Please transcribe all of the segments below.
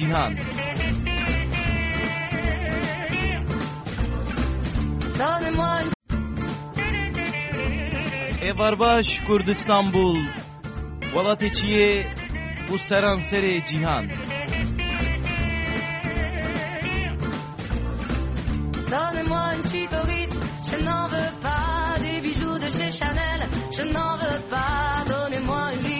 Cihan. Evarbaş Kurd İstanbul Valateçiye Bu seranseri cihan. Donne-moi une suite au Ritz, je n'en veux pas des bijoux de chez Chanel, je n'en veux pas, donnez-moi une vie.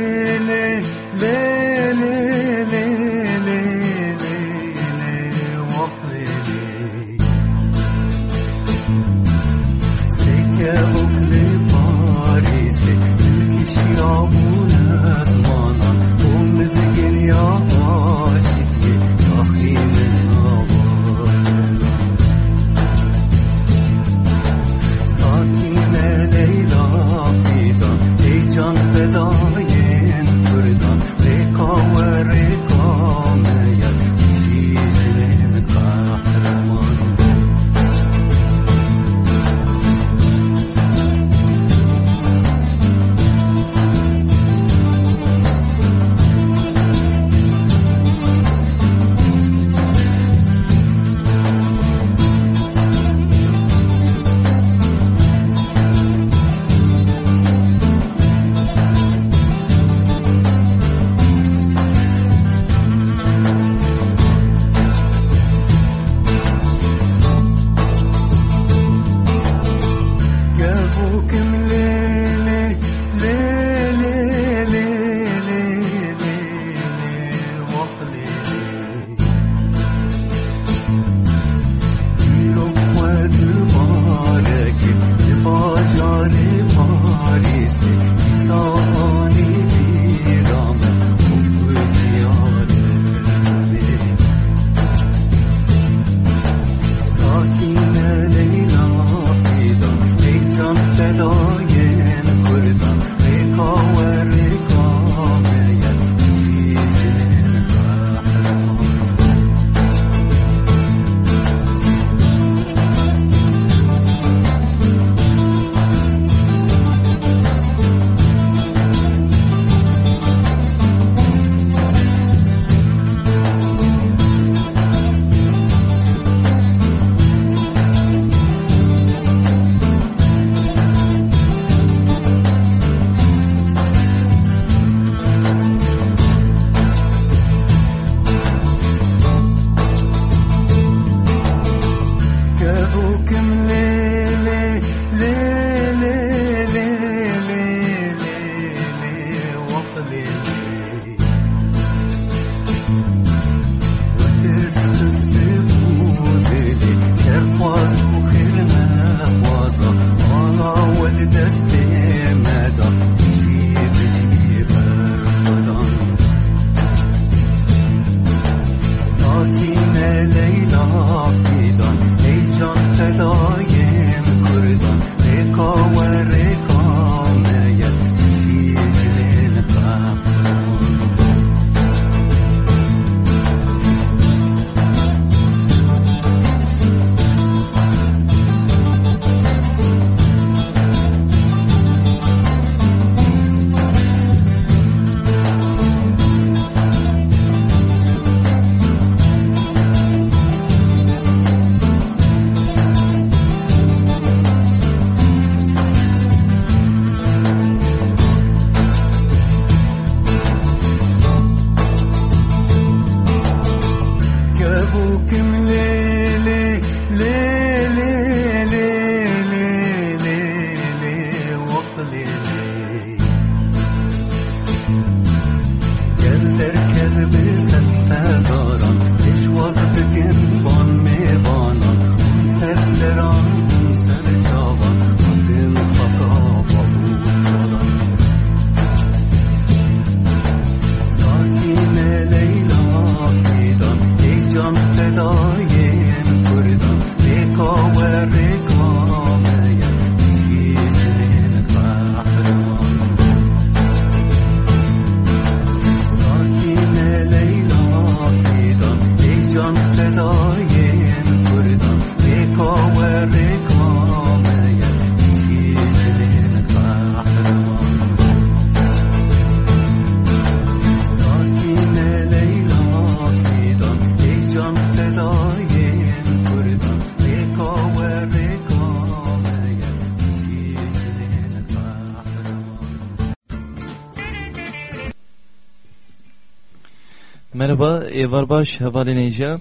Merhaba, Evarbaş Havaleneyce.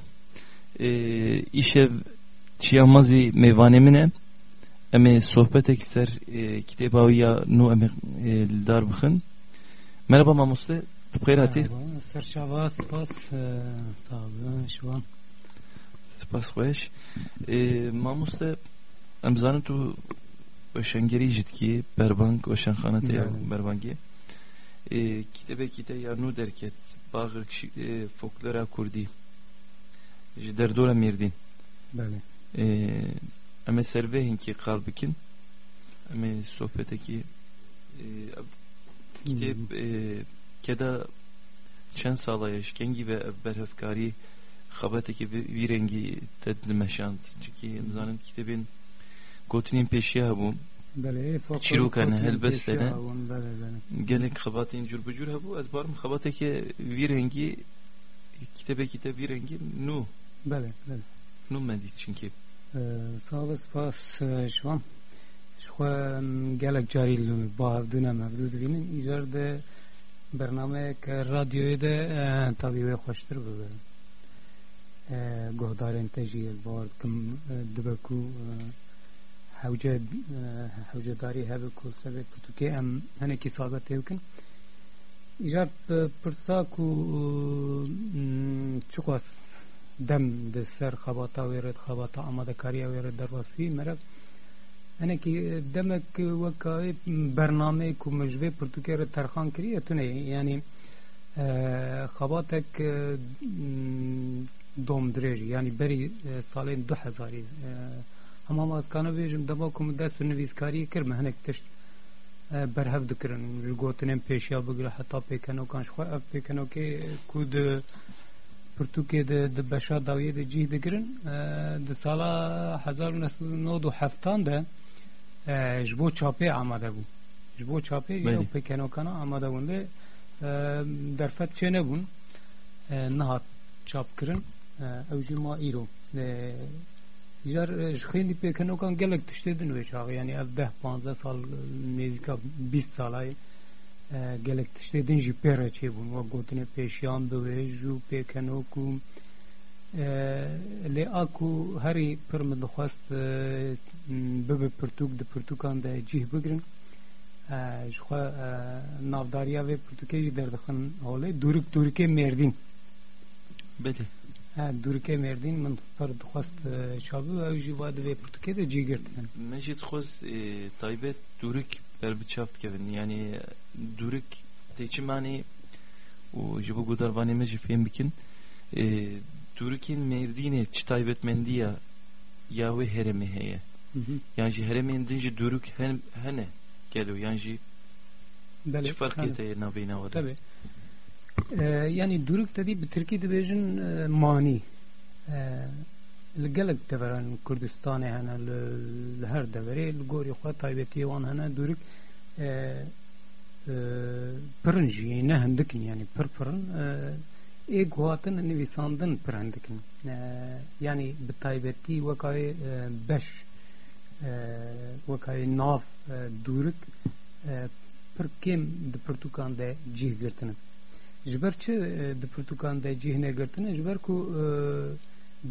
Ee, e, işe Çiyamazi mevanemine Eme sohbet ekser e, kitabaviya nu eme e, dar bıxın. Merhaba Mamusle, bukhair hati. Serçava, spas, e, sağlı, şuan. Spas hoş. Ee, Mamusle, em zanı tu Oşengeri jitki, berbank, oşenxanate ya berbangi. Ee, kitabe kite ya nu derket یا نو درکت باغر فولکلورا کردی ji derdora mirdin Bəli. eme servehin ki kalbikin eme sohbeteki kitap keda çen sağlayış gengi ve berhefkari xabateki bir rengi tedmeşant çünkü imzanın kitabın gotunin peşiya bu Faqat helbestene. peşi avun, Bəli, bəli. gelek xabatin cürbücür bu az barım xabateki bir rengi kitabe kitap bir rengi nu Bəli, bəli. nu medit çünkü Sağ olun, spas, şuan. Şuan gelek cari bavduna mevdud binin. İcar da برنامه که رادیوی ده تاوی وی خوشتر ببه گهدارن تجیه بارد کم دبکو حوجه حوجه داری هبه کو سبه پرتوکه ام هنه کی ثابت هوکن ایجار پرسا کو چقاس دم ده سر خباتا ویرد خباتا آماده کاری ویرد در وصفی مرد انا کی دمک وکای برنامه کو مجوه پرتوکه رو ترخان کریه تونه یعنی خباتک دوم درێژی ینی بەری ساڵێن 2000 هەما ماسکانە بێژم دەما کوم دەست بە نویسکاری کردمە هەنێک تشت بەرهەف دکردن گوتنێن پێشیا بگرە حتا پێکەنەوەکانشخوا ئەف پێکەنەوەکێ کود پرتوکێ د بەشا داویە د جیه دەگرن د ساڵا 1970 de ji bo çapê amade bû ji bo çapê pêkenokana amade bûn lê derfet çê nebûn nihat çap kirin ew jî ma îro jar ji xêndî pêkenokan gelek tiştê din wê çaxê yani ev deh panzdeh sal nêzîka bîst salayê gelek tiştê din jî pê re çêbûn wek gotinê pêşiyan bi wê jû pêkenok û lê a ku herî pir min dixwast bibe pirtûk di pirtûkan de cih bigirin ji xwe navdariya vê pirtûkê jî derdixin holê dûrik dûrikê mêrdîn Belê dûrikê mêrdîn min pir dixwast çabû ew jî va divê pirtûkê de cih girtin me jî dixwaz taybet dûrik berbiçav dikevin yani dûrik têçi manî û ji bo gudarvanê me jî fêm bikin. Dûrikên mêrdînê çi taybetmendiya ya wê heremê heye. Yan jî heremên din jî dûrik hene gelo yan jî çi farkê te ye navbêhna we Tabii. Yani duruk dedi bi Tirkî dibêjin manî li gelek deveran Kurdistanê hene li her deverê li gorî xwe taybetiyê wan hene duruk pirin jî ne hindikin yani pir pirin ê guhatin nivîsandin pir hindikin yani bi taybetî wekayê beş wekayê nav duruk pir kêm di pirtûkan de cih girtinin ji ber çi di pirtûkan de cih negirtine ji ber ku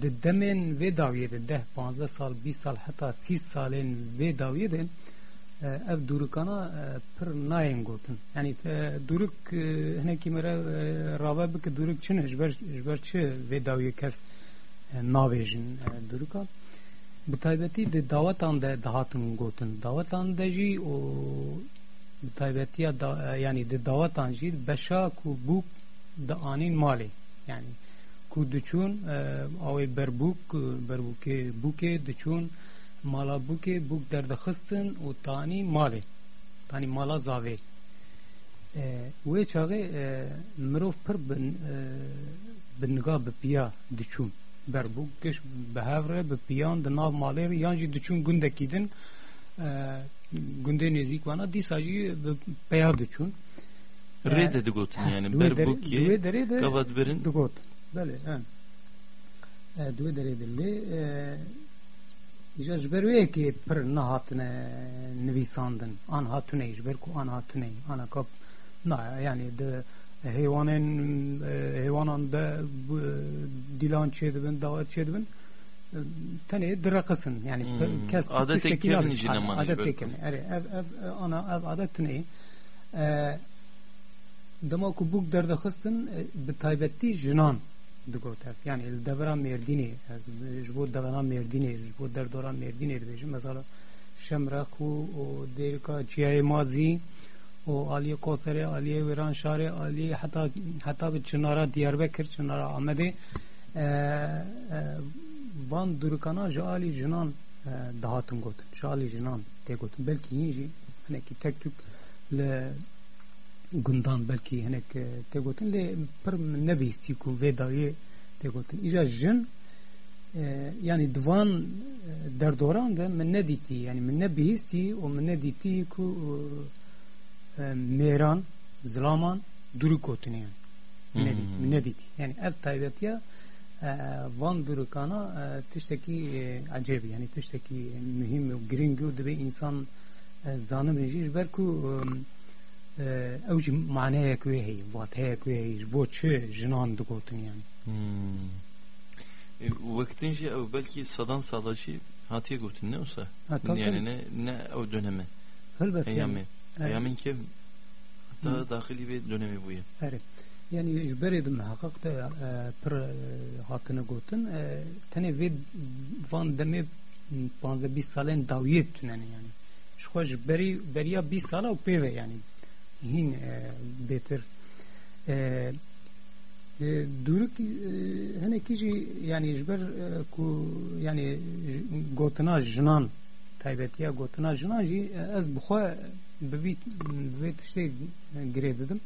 di demên vê dawiyê de deh panzdeh sal bîst sal heta sî salên vê dawiyê de ev dûrikana pir nayên gotin. Yani dûrik hinekî me re rave bike dûrik çi ne ji ber çi vê dawiyê kes nabêjin dûrikan bi taybetî di dawetan de dihatin gotin. Dawetan de jî û taybetiya yani di dawetan jî beşa ku bûk di anîn malê yani ku diçûn awê berbûk berbûkê bûkê diçûn mala bûkê bûk derdixistin û tanî malê tanî mala zavê wê çaxê mirov pir bi niga bi piya diçûn berbûk giş bi hev re bi piyan di nav malê yan jî diçûn gundekî gundê nêzik wana dîsa jî peya diçûn rê de digotin yani berbûkê gava dibirin digot belê divê derê de lê ji ber wê yekê pir nehatine nivîsandin an hatune ji ber ku an hatune ana kap na yani di heyvanın e, heyvanan da bu, dilan çedibin davet çedibin e, tane drakasın yani Hmm. kes Adet alır. içine mani adet ekkerin evet ev ev ana ev adet ne dema ku buk derdaxistin bi taybetî jinan digoter yani el devra merdînê ez ji bo devra merdînê ji bo derdora merdînê dibêjim mesela şemrex û û dêrika çiyayê mazî û aliyê koserê aliyê wêran şarê aliyê heta heta bi çınara diyarbekir çınara amedê e, e, van durukana ji alî jinan e, dahatin gotin ji alî jinan tê gotin belkî hîn jî hinekî tek tük li gundan belkî hinek e, tê gotin lê pir min nebihîstî ku vê dawiyê tê gotin îja jin e, yani divan e, derdoran de min nedîtî yani min nebihîstî û min nedîtî ku e, mêran zilaman duruk gotine yani? Hmm. min nedîtî yani ev taybetiya e, van durukana e, tiştekî e, acêb yani tiştekî e, mühim û giring û dibe insan e, zanim jî ji ber ku e, ew jî maneyek wê heye vateyek wê heye ji bo çi jinan digotin yani Hmm. Vaktince ev belki sadan salaşı hatiye gotin ne olsa? Yani ne ne o dönemi? Elbet yani. Eyamin ki hatta dahili bir dönemi bu ya. Evet. Yani ji berê di muheqqiq de e, pir e, hatine gotin e, tenê vê van demê panze bîst salên dawiyê tunene yani. Ji xwe ji berî beriya bîst sala û pêve yani. E, e, Duruk e, hinekî jî yani ji ber e, ku yani j- gotina jinan taybetiya gotina jinan jî e, ez vî vê tiştê girê didim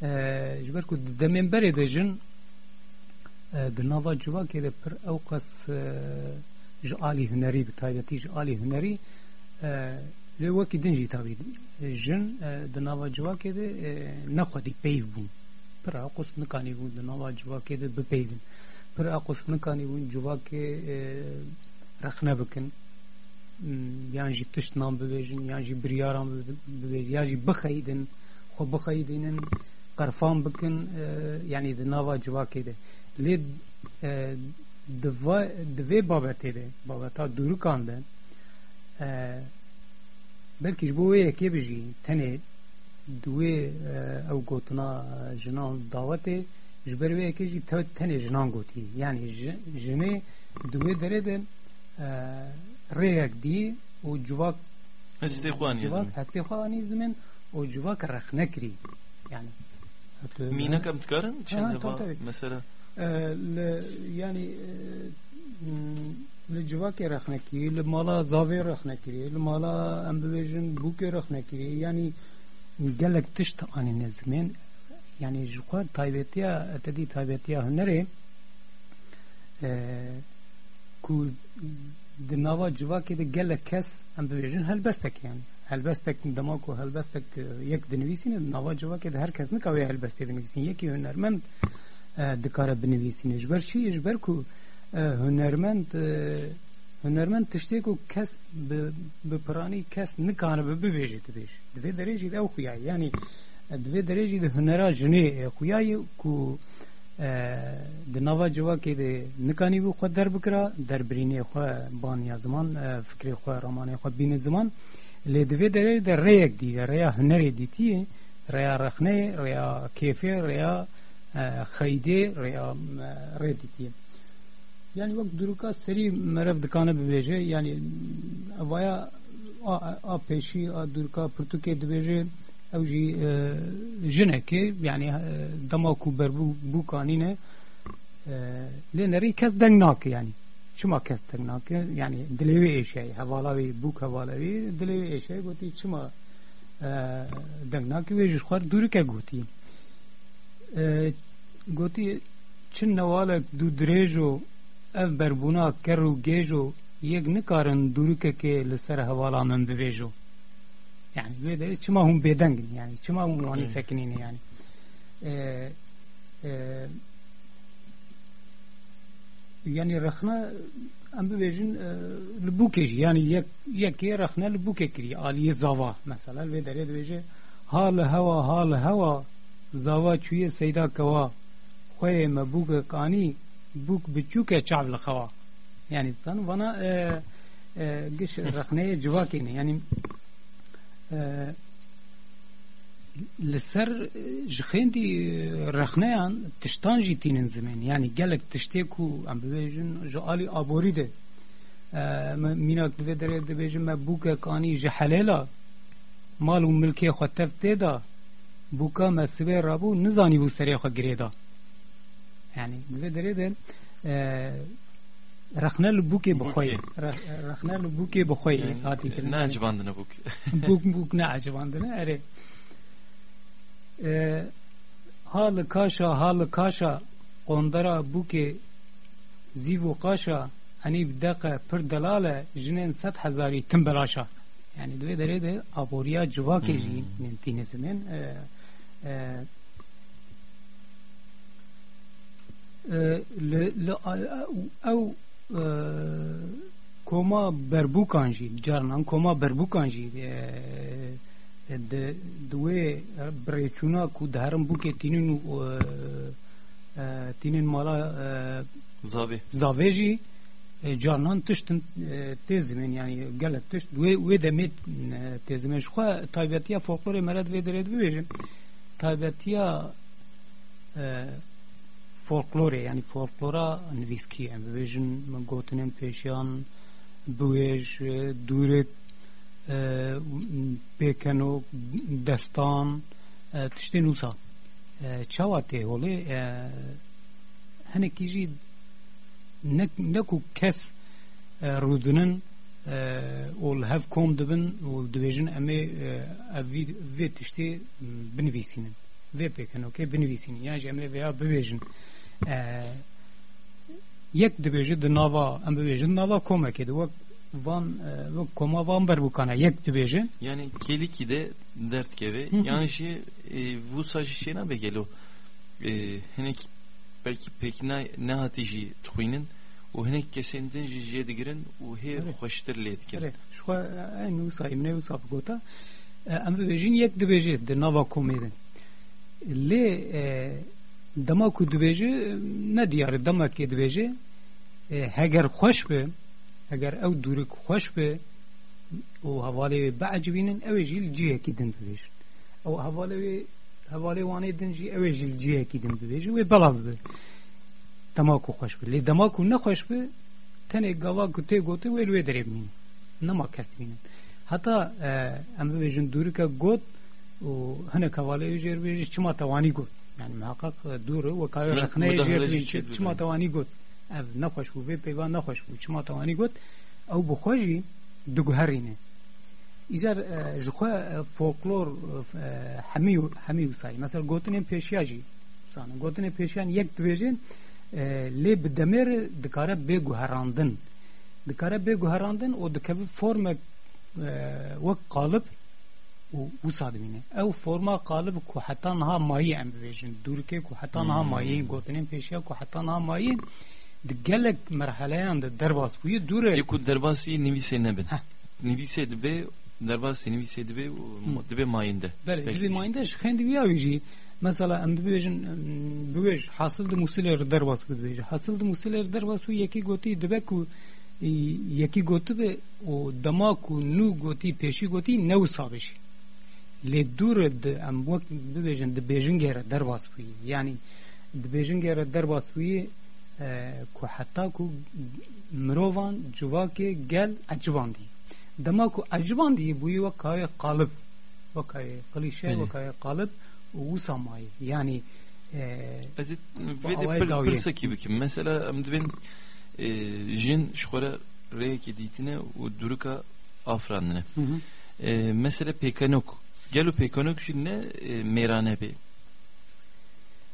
ji ber ku di demên berê de jin e, di nava civakê de pir ew qas e, ji alî hunerî bi taybetî ji alî hunerî e, lê wekî din jî tabî e, jin di nava civakê de nexwedî peyv bûn. Pir aqos nikanî bûn di nava civakê de bipeyvin pir aqos nikanî bûn civakê rexne bikin. M, yan jî tişt nan bibêjin yan jî biryaran bibêjin qerfan bikin e, yani di nava civakê de lê e, di vê babetê de babeta durukan de. E, belkî ji bo wê yekê bijî tenê di wê ew gotina jinan dawetê ji ber wê yekê jî te- tenê jinan gotî yani ji- jinê di wê derê de rêyek anî va tabii. mesela. E, li- civakê rexne kirî li mala zavê rexne kirî li mala em bibêjin bûkê rexne kirî yani gelek tişt anîne zimên yani ji xwe taybetiya tedî taybetiya hunerê e, ku di nava civakê de gelek kes em bibêjin helbestek yani helbestek dema ku helbestek e, yek dinivîsîne di nava civakê de her kes nikawê helbestê dinivîsîn yekî hunermend e, dikare binivîsîne ji ber çi ji ber ku e, hunermend hunermend tiştê ku kes bi piranî kes nikane bi bibêje dibêj divê derê jî de ew xuya e, divê di hunera jinê xuya ye ku di nava civakê de nikanî bû xwe derbikira derbirînê xwe baniya ziman fikrê xwe ramanê xwe bîne ziman lê divê derê de rêyek dîye rêya hunerê dîtiye rêya rexneyê rêya kêfê rêya xeydê rêya rê dîtiye yani wek duruka serî merev dikane bibêje yani evaya a, a pêşî a duruka pirtûkê dibêje ew jî e, jinekê yani e, dema ku berbû bû kanîne e, چما کەستر ناکرد ینی دلێوێ ئێشای هەواڵاوی بوو هەواڵەوی دلێوێ ئێشای گوتی چما دەنگناکی وێژ خوار دوورکە گوتی. گوتی چن نەواڵێک دوو درێژ و ئەف بەربوونا کەڕ و گێژ و یەک نکارن دوورکەکێ لەسەر هەواڵا من ببێژ و. یعنی وێ دەێت چما هەم بێدەنگن یعنی چما هەم نوانی سەکنینە یعنی. yani rıhna em bibêjin e, li bûkê jî yani yekê rexne li bûkê kiriye zava mesela vê derê dibêje ha li hewa ha li hewa zava çûye seyda kewa xweyê me bûke kanî bûk biçûke çav li xewa yani zan vana giş e, e, rexneyê civakê ne yani لسر جخيندي رخنيان تشتان جيتين زمان يعني قالك تشتيكو عم ببيجن جالي ابوري ده ميناك دفي دري دبيجن ما بوكا كاني جحلالا مال وملكي خطف تيدا بوكا ما سبي رابو نزاني بو سري خو غريدا يعني دفي دري ده رخنه لبوكي بخوي رخنه لبوكي بخوي هاتي Ne acabandına buk. بوك بوك نه عجباندنه اره e, halı kaşa halı kaşa qondara buke zivu kaşa hani bidaka pir delale jinin set hezari tim belaşa yani dve dere de aboriya civake jî nintinesinin e, e, ew koma berbukan jî carinan koma berbukan jî Eh, de due eh, breciuna cu dharm buke tinin eh, tinin mala zavi. zaveji canan tıştın tezimin yani gelip tışt ve ve demet tezimin şu tabiatiya folklore merad ve deret verin tabiatiya folklore yani folklora nviski yani e vejin gotunen e peşiyan buej duret pêkenok destan tiştê nûsa. Çawa tê holê hinekî jî ne ku kes rûdinin û li hev kom dibin û dibêjin em ê ev vê tiştê binivîsînin. Vê pêkenokê binivîsînin. Yan jî em ê yek dibêje di nava em bibêjin nava komekê de van ve koma van ber bukana yek dibêje Yani keliki de dert keve. Yani şey e, bu saç şey ne be gelo. E, hinek belki pek ne ne hatici tuhinin o hinek kesendin jiye digirin o he hoştur letker. Evet. Şu en usa imne usa gota em bibêjin yek dibêje di nava komêdin. Lê dema ku dibêje ne diyarı dema ke dibêje heger xweş be اگر او دورک خوش به او حواله بعج بینن او جیل جیه کی دن ببیش او حواله حواله وانه دن جی او جیل جیه کی دن ببیش و بلا ببه دماکو خوش به لی دماکو نخوش به تنه گوا گوته گوته و الوی دره بینن نما کرد بینن. حتی ام ببیشن دورک گوت و هنک حواله جیر بیش چما توانی گوت. یعنی محقق دوره و کاری رخنه جیر بیش چما توانی گوت. اف نخوش بو به پیوان نخوش بو چما توانی گوت او بخوشی دگهرینه ایزر جخوا فولکلور همیو همیو سای مثلا گوتن پیشیاجی سان گوتن پیشیان یک دویژن لی بدمر دکاره به گوهراندن دکاره به گوهراندن او دکوی فرم وک قالب و وسادمینه او فرما قالب کو حتی نها مایی ام بیژن دورکه کو حتی نها مایی گوتنین پیشیا کو حتی نها مایی em bibêjin dûrikê ku heta niha mayî gotinên pêşiya ku heta niha mayî di gelek merheleyan de derbas e nivîsê nebin. Nivîsê dibe derbasî nivîsê dibe dibe mayinde. Bele dibe mayinde ji xendî wî wî jî mesela em dibêjin bibêj hasil di musîlê ri derbas bibêje hasil di musîlê ri derbas wî yekî gotî dibe ku yekî gotibe û dema ku nû gotî pêşî gotî ne wisa bêjî lê dûr bûyî ku heta ku mirovan civakê gel ecibandî dema ku ecibandî bûyî wekayê qalib wekayê qilîşe wekayê qalib û wisa mayî yani Ez ê vê de pirsekî bikim mesela em dibin jin ji xwe re rêyekê dîtine û durika afrandine mesela pêkenok gel û pêkenok jî ne? Mêrane bê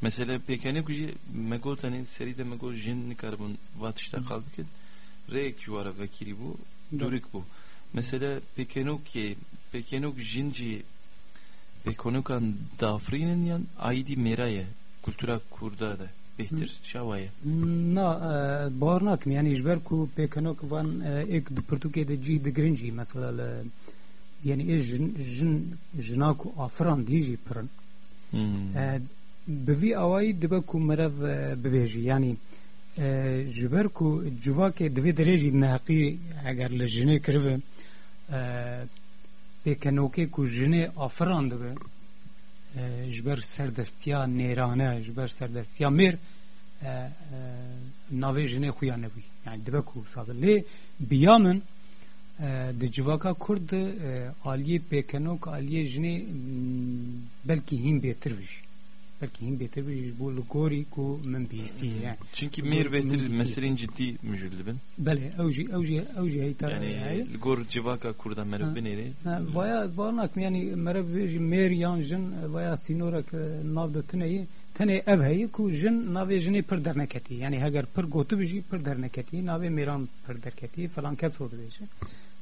Mesela pekane kuji mego tane seri de mego jin nikarbon vatışta kaldı ki rek juvara vekiri bu durik bu. Mesela pekenok ki pekenok jinci pekenokan dafrinin yan aydi meraye kultura kurda da behtir şavaye. Na bar nakim yani jber ku pekenok van ek de Portugal de ji de grinji mesela yani e jin jin jina ku afran diye pran Hmm. بوی اوای دبه کو مرو ببیجی یعنی جبر کو جواک دوی درجی نحقی اگر لجنه کرو پیکنوکی کو جنه آفران دبه. جبر سردستیا نیرانه جبر سردستیا میر ناوی جنه خویا نبوی. یعنی دبه کو لی بیامن د جواکا کرد آلیه پیکنوک آلیه جنه بلکی هیم بیتر بشی ku min bisti yani Çünkü mir betir meselenin ciddi müjülü ben. bele evji evji evji heyta Yani gor civaka kurda merhaba nere. vaya zbarnak yani merhaba mer yan jin vaya sinorak nav da tüneyi tene ev heye ku jin navê jinê pir derneketî yani heger pir gotu bijî pir derneketî navê mêran pir derketî filan kes o dibêje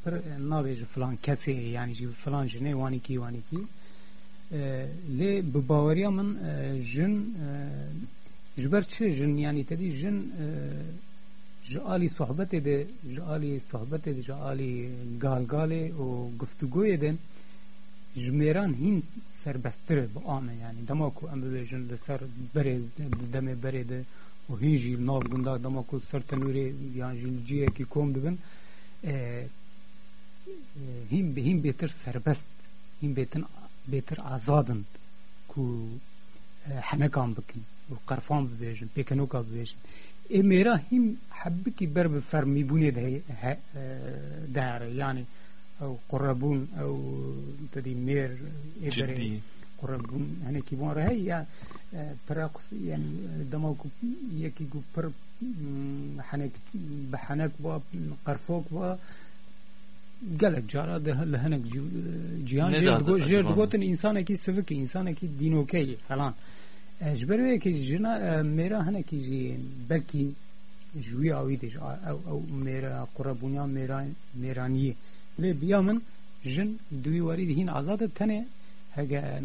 pir navê ji filan kesê yani jî filan jinê wanîkî wanîkî lê bi baweriya min jin ji ber çi jin yani tedî jin ji alî sohbetê de ji alî sohbetê de ji alî galgalê û guftûgoyê de ji mêran hîn serbesttir bi ame yani dema ku em bibêjin li ser berê demê berê de û hîn jî nav gunda dema ku ser tenûrê yan jî li ciyekî kom dibin hîn hîn bêtir بێتر ئازادن کو حەمەکان بکن و قەرفان ببێژن پێکەنۆکا ببێژن ئێ مێرا هیم حەبکی بەر بە فەرمیبوونێ دارە یانی ئەو قڕەبوون ئەو تدی مێر قڕەبوون هەنێکی بۆڕە هەیە یا پراقس یعنی دەما یەکی گو پڕ حەنێک بە حەنەک بۆ قەرفۆک بە گلک جارا ده لهنک جیان جیر دگوتن انسان کی سفک انسان کی دینوکی فلان جبر کی جنا میرا هنکی جی بلکی جوی آوی دیش او او میرا قربونیا میرا میرانی لی بیا من جن دوی واری دهین آزاد تنه هگه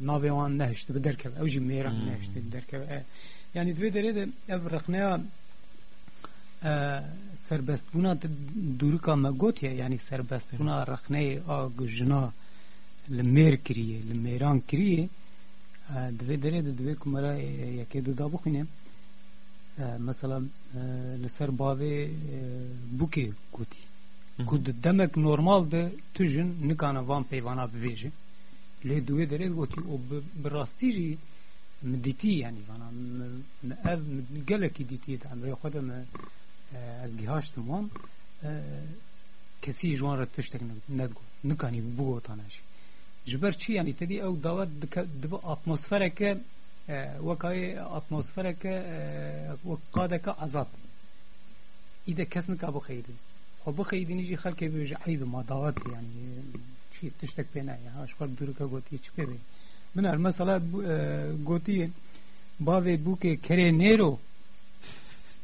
ناویوان نهشت بدرکب او جی میرا نهشت بدرکب یعنی دوی دره ده او رقنه ینی دوێ دەرێ ئەv ڕخنەیە سربەستبوونا دوورکا مەگوتیە ینی سربەستبوونا ڕخنەیە ئاگ ژنا لە مێر کریە لە مێران کریە دوێ دەرێ دوێ کومەرە یەکێ دودا بخینێ مثلا لەسەر باوێ بووکێ گوتی ku di demek normal de tu jin nikane van peyvana bivêje lê duwê derê gotî û bi rastî jî mi dîtî yani vana mi ev gelekî dîtî ee, ez gihashtim e, wan kesî ji wan re tiştek nedgot nikanî bigotan eş ji ber çi yanî tedî ew dawet dibe atmosfereke e, wekayê atmosfereke e, wek qadeke azab îde kes nika bixeydi xwe bixeydînî jî xelkê bê ji eyb ma dawet yanî çi tiştek pê ne ya? Eşxwar dûrike gotiye çi pê bê min her mesela gotiye bavê bûkê kerê nêro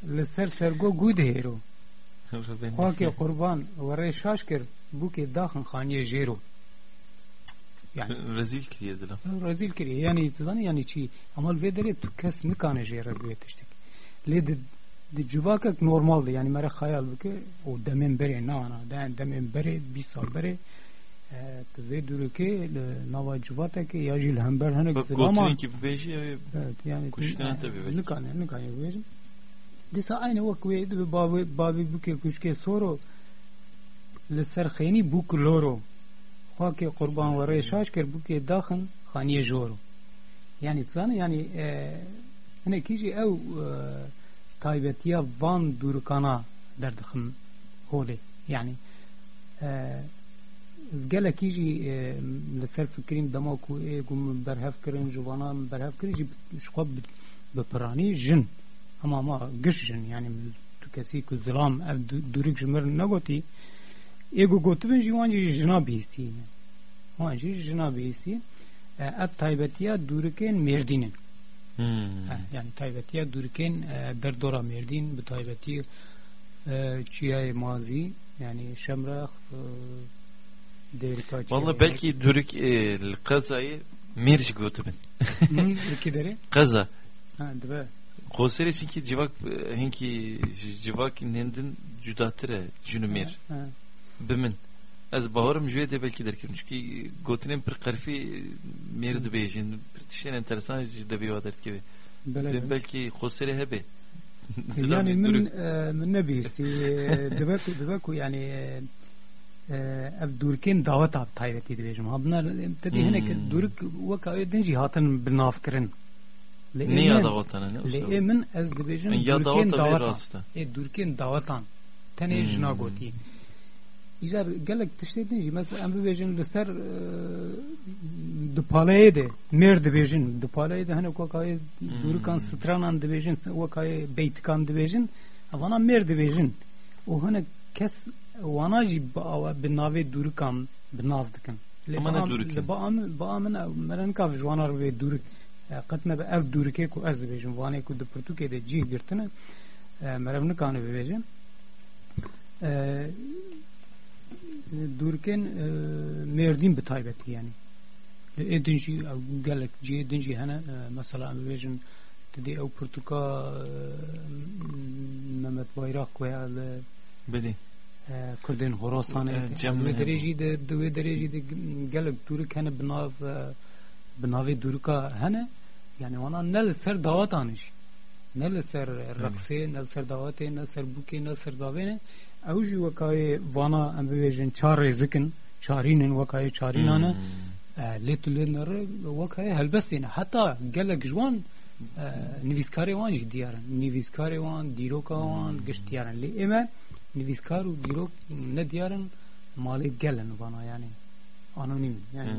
لسر سرگو گود هیرو خواه که قربان وره شاش کر بو که داخن خانیه جیرو yani rezil kiriye dilim. Rezil kiriye yani tizani yani çi amal ve dere tu kes nikane jere bu yetiştik. Le de di civakek normaldi yani mere hayal bike o demin bere na ana den demin bere bir sal bere tu ve dureke nava civatek ya jil hember hanek Bak gotinin ki beji evet yani kuşkana tabi evet. nikane nikane verim disa aynı vak ve de babi babi buke kuşke soro li ser xeyni buk loro خواکه قربان وره شاش کر بوکه داخن خانیه جورو yani zane yani hene kişi ev taybetiya van durkana derdixim holê yani ez gelekî jî li ser fikirîm dema ku ê ku min berhev kirin ji wana min berhev jin yani tu kesî ku zilam ev durik ji mir negotî ê ku gotibin jî wan jî jina bihîstî wan jî jina bihîstî ev taybetiya durikên mêrdînin yani taybetiye durken derdora merdin bi taybeti çiyay mazi yani şemrah derika Valla belki durik kazayı mirj gotubin. İki dere? Kaza. Ha dve. Konserişinki civak e, hinki civak nendin cüdatire cünümir. Bimin. Ez baharım jüye de belki derken çünkü gotinin bir karfi e, merdi beyjin. Bir şey enteresan de bir vadet gibi. Belki konseri hebe. E, yani min min ne bilti debek debek yani ev durkin davet at tayyeti diyeceğim. Ha bunlar tabii hani hmm. duruk vakayı denci hatın bir nafkirin. دنجي هاتن بناف كرن niya dawatana ne لئي من از دبيجم ya دوركين dawata vê دعوتان rasta اي دوركين دعوتان تنه Hmm. جنا گوتي İjar gelek tişte dinci mesela em bibêjin li ser dipaleyê de mêr dibêjin dipaleyê de hinek wekayê dûrikan stranan dibêjin wekayê beytikan dibêjin evana mêr dibêjin û hinek kes wana jî bi awa bi navê dûrikan bi nav dikin Lê Ama ne ba- dûrikin? li ba min ba min me nikav ji wana rivê dûrik qet nebe ev dûrikê ku ez dibêjim wanê ku di pirtûkê de cih girtine merev nikane bibêjin Ee, دورکن مردین به تایبەتی ینی لێ دنجی ئەو gelek جێ دنجی هەنە مثلا ئەم بێژن تدێ ئەو پرتوکا مەمەد بایراق کویا لە Belê کوردên Horasanê Evet, cem wê ne? derêjî de di wê derêjî de gelek dûrik hene binav bi navê dûrika hene? Yani wana ne li ser dawatan jî ne li ser reqsê ne li ser dawetê ne li ser bûkê ne li ser davêne ew jî wekayê vana em bibêjin çar rêzikin çarînin wekayê çarînan e lê tu lê nere wekayê helbestê ne heta gelek ji wan e, nivîskarê wan jî diyar in nivîskarê wan dîroka wan gişt diyar in lê ême nivîskar û dîrok ne diyar in malê gelin vana yani anonim. Yani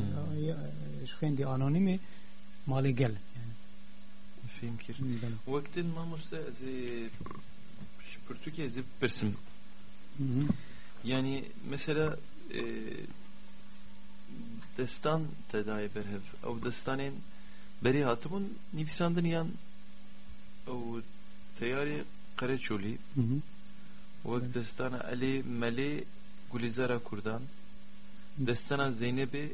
ji xêndî anonîmê malê gelin yani. Fêm kir. Bele. Wektin mamoste ez ê ji pirtûkê ez ê bipirsim Hı hı. Yani mesela e, destan tedayê berhev. Ew destanên berê hatibûn nivîsandin yan Qereçolî Hı hı. wek destana Elê Melê Gulîzara Kurdan destana Zeynebê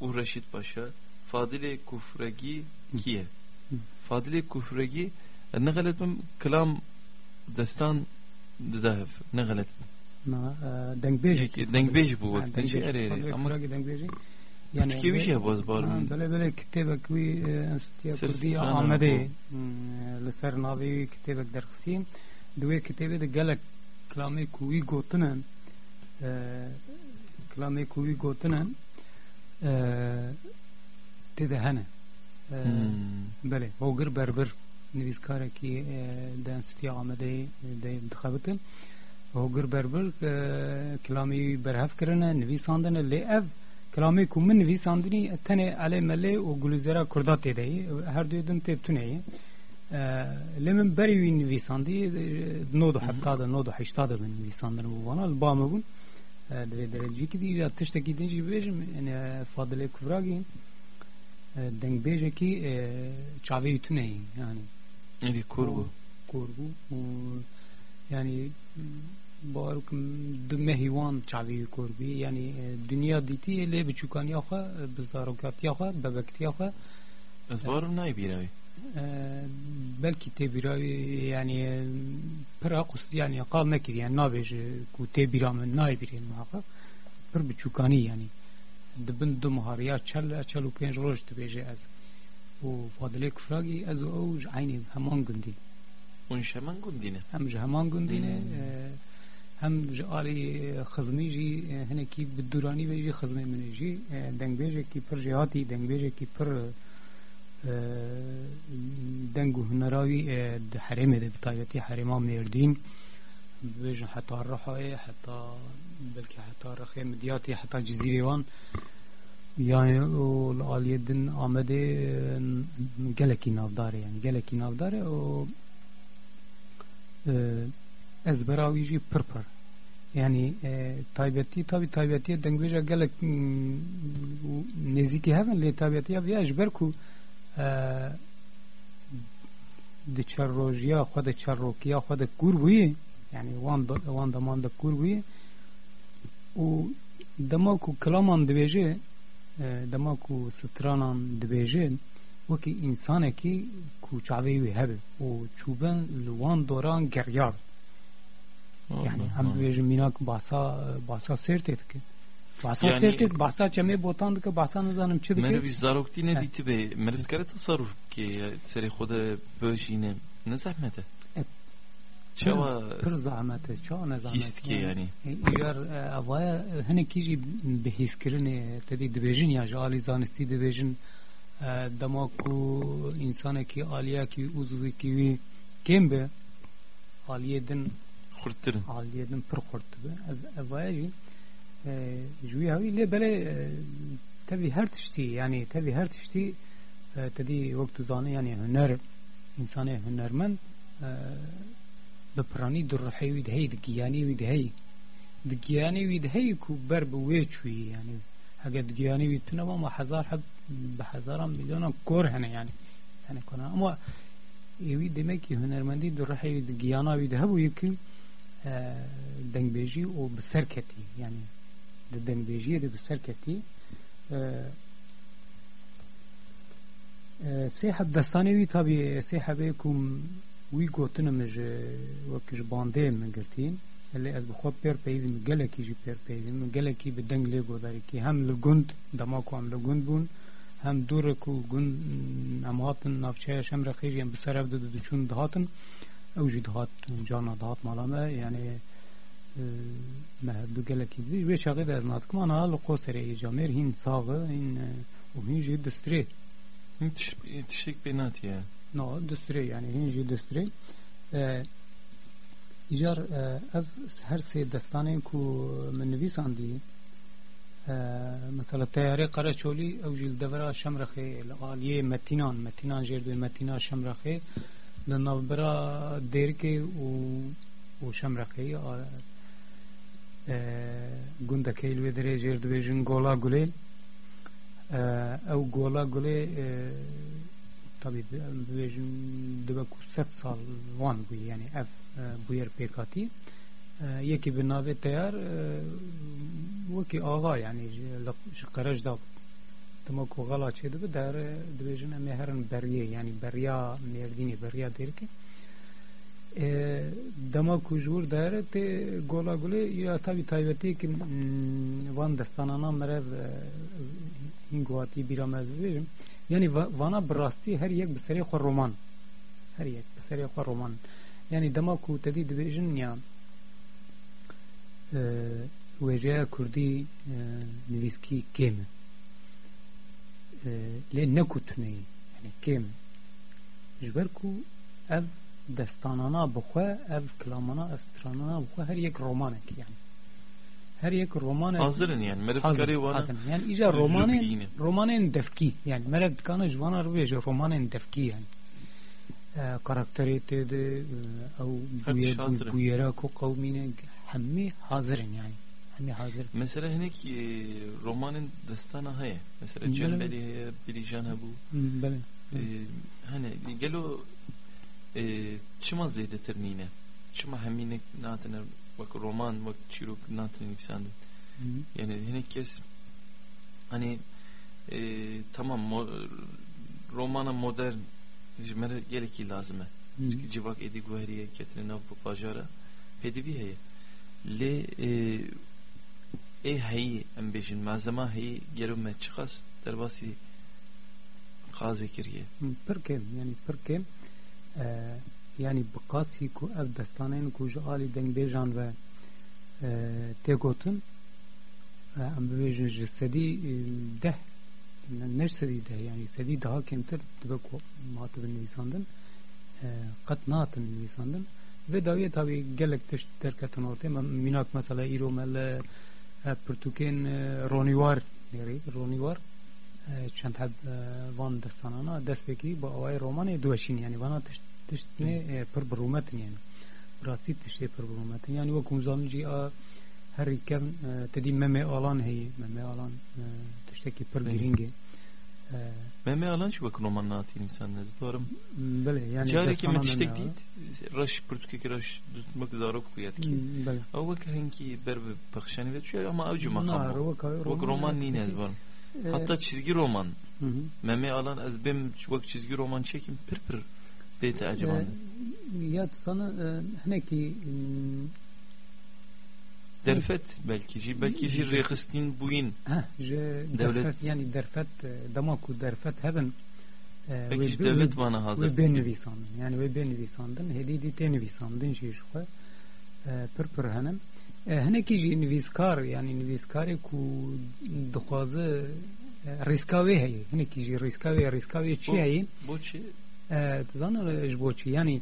û Reşîd Paşa Fadilê Kufregî kiye Hı. Fadilê Kufregî ne geletim kilam destan didahev ne geletim Na, e, Ha, wektin jî dengbêj. erê Fadlê erê ama. Yani Türkiye bir şey Ha, barın. Bele bele kitêbek wî e, Enstitûya Ser Kurdî strana Amedê bû. mm, li ser navê wî kitêbek derxistî di wê kitêbê de gelek kilamê ku wî gotinin e, kilamê ku wî gotinin e, têde hene. Bele, Hogir Berber nivîskarekî di Enstitûya Amedeyê de dixebitin Hogir Berber e, kilamê wî berhev kirine nivîsandine lê ev kilamê ku min nivîsandinî tenê elê melê û gulîzera Kurda têde yê her duê din tê tune yê E, lê min berî wî nivîsandî e, nod û hefta de nod û heşta de min nivîsandin û wana li ba me bûn E, di vê dereceyekî de îja tiştekî din jî bibêjim yani Fadilê Kuvragî e, dengbêjekî e, çavê wî tune yê yani. Erê kur bû. kurgu û yani barukim di mehî wan çavê wî kur bî yani e, dünya dîtiyê lê biçûkaniya e, e, belkî tê bîravî yani e, pir qus yani qal nekir yani nabêje ku tê bîra min nayê bîrên muheqeq pir biçûkanî yani dibin du muhariya çel çel pênc roj û Fadilê Kufragî ez û ew ji aynî heman gundî Hûn şemen gundîne. hem ji heman gundîne Hmm. e, hem ji alî xizmî jî e, hinekî bi duranî ve jî xizmê min jî e, dengbêjekî pir jêhatî dengbêjekî pir e, deng û hunerawî e, di herêmê de bi taybetî herêma Mêrdîn bêjin heta Rihayê heta belkî heta Rixê Midyatê heta Cizîrê wan yani o li aliyê din Amedê e, gelekî navdar e yani gelekî navdar e o e, ez berawî jî pir pir yani e, taybetî tabi taybetiye dengbêja gelek mm, û nêzîkî hevin lê taybetiya vê ji ber ku e, di çerrojiya xwe de çerrokiya xwe de kûr bûyê yani wan da- wan deman de kûr bûyê û dema ku kilaman dibêje e, dema ku stranan dibêje wekî însanekî ku çavê wê hebe. Û çûbin li wan doran geryar yani hem dibêjin mînak basa çeme botan dike bahsa nizanım çı dike. Merve zarokti ne Ha. diti be Merve dikare tasarruf ki seri xoda böjine ne zahmete Evet. Çava Pır zahmete, ço ne zahmete. hist ki yani Eğer avaya hene kiji behis kirine tedi dibejin ya jali zanisti dibejin dama ku insana ki aliya ki uzvi ki vi kembe aliyedin xurttirin aliyedin pır kurtu be avaya ji آه، جوي هاوي. لي بلا آه، تبي هر تشتي يعني تبي هر تشتي آه، تدي وقت زانه يعني هنر انسان هنرمند بپرانی در رحی وید هی دگیانی وید هی. دگیانی وید هی کو بر به وی چوی یعنی اگر دگیانی وید تو نبام هزار حد به هزارم میلیون کور هنه یعنی تنه کنه. اما ایوی دمکی هنرمندی در رحی وید گیانا وید هبو یکی دنگ بیجی و بسر کتی یعنی yani de dengbejiye de بسر کتی سیحب دستانی وی tabi سیحبه کم وی گوتن مج وک جبانده من گرتین اللي از بخو پیر پیز من گلکی جی پیر پیز من گلکی به دنگ لی گوداری کی هم لگند دماکو هم لگند بون هم دور کو گند امهاتن نافچه شم رخیج یم بسرف دو دو چون دهاتن او جی دهات جانا دهات مالامه یعنی مهد دو gelekî zî wê şaxê de natkuma niha li Qoserê jamer hîn sağı hîn û hîn jî distirê tiştek pê natiye na distirê yani hîn jî distirê îcar ev her sê destanên ku min nivîsandiye مثلا تیاره قرچولی أو جیل دورا شمرخه الیه متینان متینان جرد متینا شمرخه لنبرا دیرکه و و شمرخه گوندکه الوی دره جردوی جن گولا گوله او گولا گوله tabi bejim dibe ku set sal van bu yani ev bu yer pekati yeki bir nave teyar vaki ağa yani ji qaraj da tama ku gala çe dibe der dama ku jur der te gola gule ya tabi taybeti ki van destanana merev hingwati biramez bejim yani vana براستی هر یک بسری خو رومان هر یک بسری خو رومان yani dema ku tedi dibêjin ya wêjeya kurdî nivîskî kêm lê nekutune yani kêm ji ber ku bixwe ev kilamana ev stranana bixwe her yek romanek yani. Her yek roman hazırın yani merefkari var hazır yani ica romanın romanın defki yani. Merek kanı jvana rüve romanın defki yani. Karakteri te de او bu yere ko kavmine hemmi hazırın yani. Hemmi hazır. Mesela henek romanın destana haye mesela cembeli bilijan bu. Bele hani gelo çima zeyde ternine çima hemmine natine bak roman bak çiruk natine nifsandın yani henek kes hani e, tamam mo, romana modern jmere geleki lazıme çünkü civak edi guheriye ketine nav bajara pedivi heye le e, e heyi em bejin malzeme heyi gerume çıkas derbasi qaze kiriye perkem yani perkem yani bıkasi ku ev destanên ku ji alî dengbêjan ve tê gotin em bibêjin ji sedî deh ne sedî deh yani sedî daha kemtir dibe ku matibin nivîsandin qet natin nivîsandin ve dawiye tabi gelek tişt derketin ortaya minak mesela îro me li pirtûkên ronîwar ronîwar heb van destanana dest pekî bi awayê romanê diweşîn yani vana tişt tiştine per birometin yani rastî tiştê per birometin yani wekû zamin jî a herî kev tedî meme alan heye meme alan tiştekî per girîng e meme alan şu bak roman natînim sen ne zbarım bele yani careki me tiştek dît raş pirtûkekî raş tutmak zarok kuyat ki bele ew wek henkî ber bi pexşanî ve çûye ama Na, makam wek roman nîne hatta çizgi roman. Meme alan ez bêm wek çizgi roman çekim pir pir bête ecebandı ya sana hinekî derfet belki jî belki jî rêxistin bûyîn Ha, ji Devlet- derfet yani derfet e, dema ku derfet e, belki devlet bana hazır ve ben nivîsandin yani ve ben nivîsandin hedî dî tê nivîsandin jî ji xwe e, pir pir henin E, hinekî jî nivîskar yani nivîskarê ku dixwaze e, rîska wê heye hinekî jî rîska wê rîska wê çi Bu- heye boçi تزانه ji bo çi yani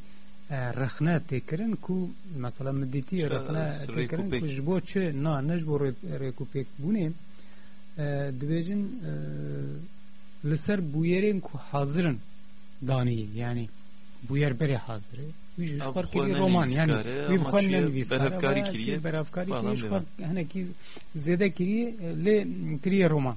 rexne têkirin ku mesela midîtî Çi, rexne s- têkirin ku rêkûpêk. ji bo çi na ne ji bo rê- rêkûpêk bûnê dibêjin li ser bûyerên ku hazirin daniyê yani bûyer berê hazir e wî jî ji Ab xwar xwe kirî roman yani nenivîskare, wî ama bixwe çiye nenivîskare berhevkarî ve kiriye çiye berhevkarî falan kiriye ji xwe devam. hinekî zêde kiriye lê kiriye roman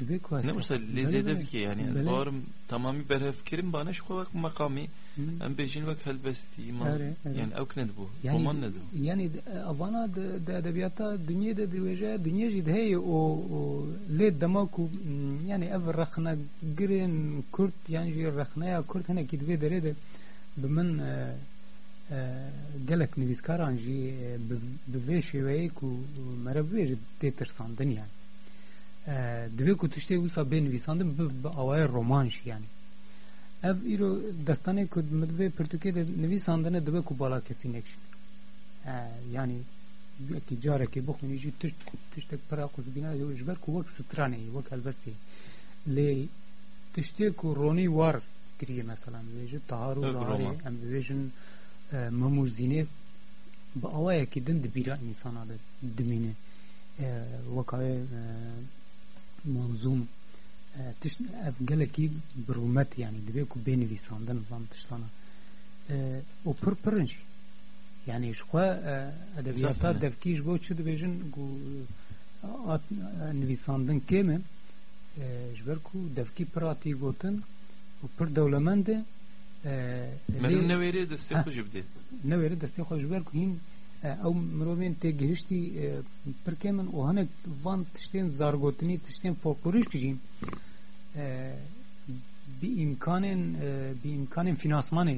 li biya min hege wisa jî divê hebe û gelek jê ne wisane jî mesela E, çiqas berhevkarî bike jî ji bo kelejandinê dîsa hestê xwe divê ku ne wisa lêzêde bike yani ez Bele. bawarim tamamî berhevkirin bana ji xwe wek meqamî em bêjin wek helbestî man Evet, evet. yani ew nedibû yani roman nedibû yani avana de, de edebiyata dünya de diweje dünya jî heye o o lê dema ku mm, yani ev e, e, e, E, îro destanê ku min divê pirtûkê de nivîsandine dibe ku bala kesî nekşin yani yekî carekê bixwînî jî tişt tiştek pira quzbîna ji ber ku wek stranê wek helbestê lê tiştê ku ronî war kiriye mesela bêjin tahar û Ev raharê em bêjin mem û zînê bi awayekî din dibîra însana de dimîne wekaye mavzum tişt ev gelekî birumet yani dibe ku benivîsandin van tiştana û pir pir yani ji xwe edebiyata devkî ji bo çi dibêjin ku nivîsandin kême ji ber ku devkî pir hatî gotin û pir dewlemend e Merû neverê destê xwe ji bidê. Neverê destê xwe ji ber ku هین ئەو مرۆڤێن تێگەهشتی پرکێ من و هەنێک وان تشتێن زارگوتنی تشتێن فۆکلۆریش کژین بئیمکانên بئیمکانên finansmanê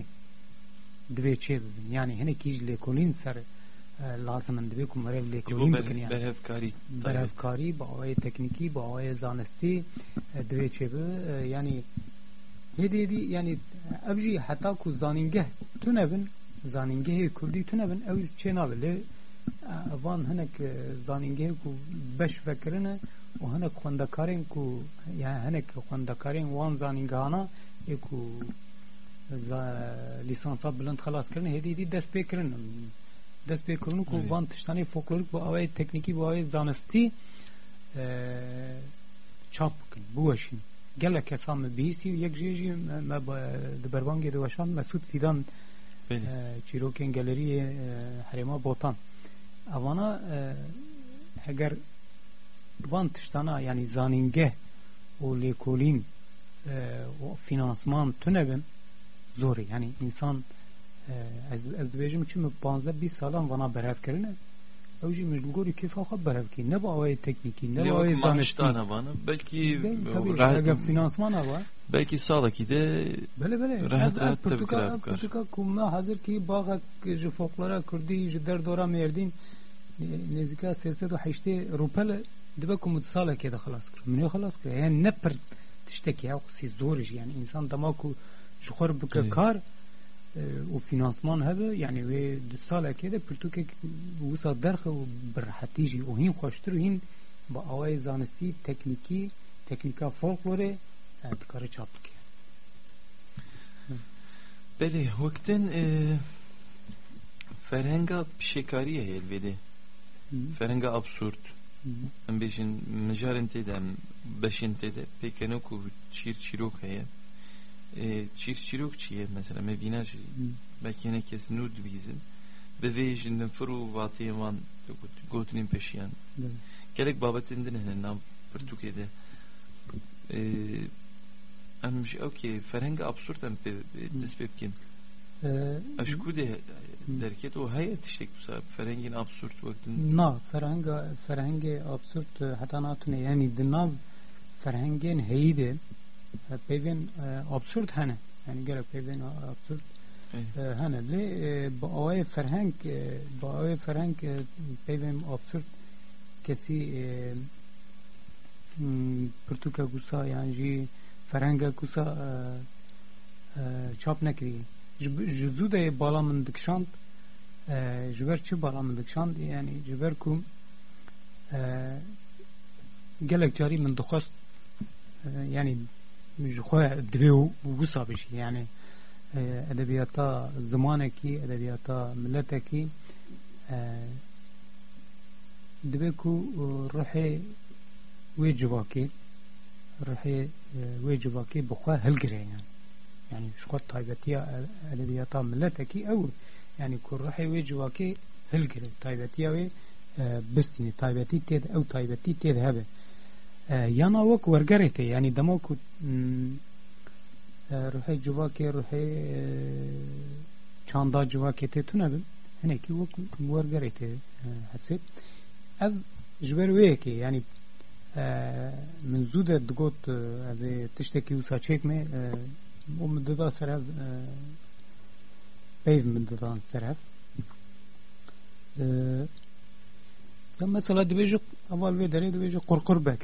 divê çê bibin yani hinekî ji lêkolîn ser lazim min divê ku merev ji bo lêkolîn bikin ber- yani berhevkarî berhevkarî bi awayê teknîkî bi awayê zanistî e, divê çêbe yani hêdî hêdî yani ev jî heta ku zanîngeh tunebin zanîngehê kurdî tunebin ew çê nabe lê e, van hinek e, zanîngehê ku beş vekirine û hinek xwendekarên ku yani hinek xwendekarên wan zanîngehana ê ku lîsansa bilind xelas kirin hêdî hêdî dest pê kirin dest pê kirin ku van tiştanê folklorik bi awayê teknîkî bi awayê zanistî e, çap bikin biweşîn gelek kesan me bihîstî û yek jê jî me di berbangê de weşan Mesûd Fîdan Belê. e, çîrokên galeriyê e, herêma botan. Evana e, eger van tiştana yani zanîngeh û lêkolîn e, û finansman tunebin zor. E. yani insan e, ez dibêjim çi min 15 20 salan vana berhev kirine ew jî min gorî kêfa xwe berhev kî ne bi awayê teknîkî ne bi awayê zanistî eger finansmana var belki salekî de Bele bele. Rahat rahat tabii Pirtûka- kirav ez kar. Pirtûka ku me hazir kî baxek ji folklora Kurdî ji derdora Mêrdîn nêzîka sêsed û heştê rûpele dibe ku salekê de xelas kir. Min ê xelas kir. Yani ne pir tiştekî hew qisî zor jî yani insan dema ku ji re bike kar e, û finansman hebe yani wê du salekê de pirtûkek wisa derxe û bi rehetî jî û hîn xweştir û hîn bi awayê zanistî teknîkî teknîka folklorê e, dikare çap bike. belê wektin e, ferhenga vêdê Hı. ferhenga absurt em bêjin mijarên tê de em beşên tê de pêkene ku çîr çîrok heye e, çîr çîrok çi ye mesela me bîna jî belki ne kes nû dibîzin bi vê jin din fir û watiyên wan gotinên peşiyan. Evet. gelek babetên din hene nav pirtûkê de e, em ji okey ferhenga absurt em pê dest pê bikin Ee, eşkû de derket û heye tiştek wisa ferhengên absurt wektin Na, ferhenga ferhenge absurt heta natune yani di nav فرهنگین هیده پیوین ابسورد هنه یعنی گره پیوین ابسورد هنه لی با آوای فرهنگ با آوای فرهنگ پیوین ابسورد کسی پرتوکا گوسا یعنی ferhenga kusa çap nekiriye ji zûdeyê bala min dikşand ji ber çi bala min dikşand yani ji ber ku gelek carî min dixwast yani ji xwe divê û wisa bişî yani edebiyata zimanekî edebiyata milletekî divê ku ruhê wê civakê ruhê wê civakê bi xwe hilgire yani yani ji xwe taybetiya edebiyata milletekî ew yani ku ruhê wê civakê hilgire taybetiya wê bistîne taybetî tê ew taybetî tê de hebe yana wek wergerê tê yani dema ku ruhê civakê ruhê çanda civakê tê tune bin hinekî wek wergerê tê hesê ev ji ber wê yekê yani zû de digot ez ê tiştekî wisa çêkme û min dida serev peyv min didan serev ya mesela dibêje eval vê derê dibêje qurqurbek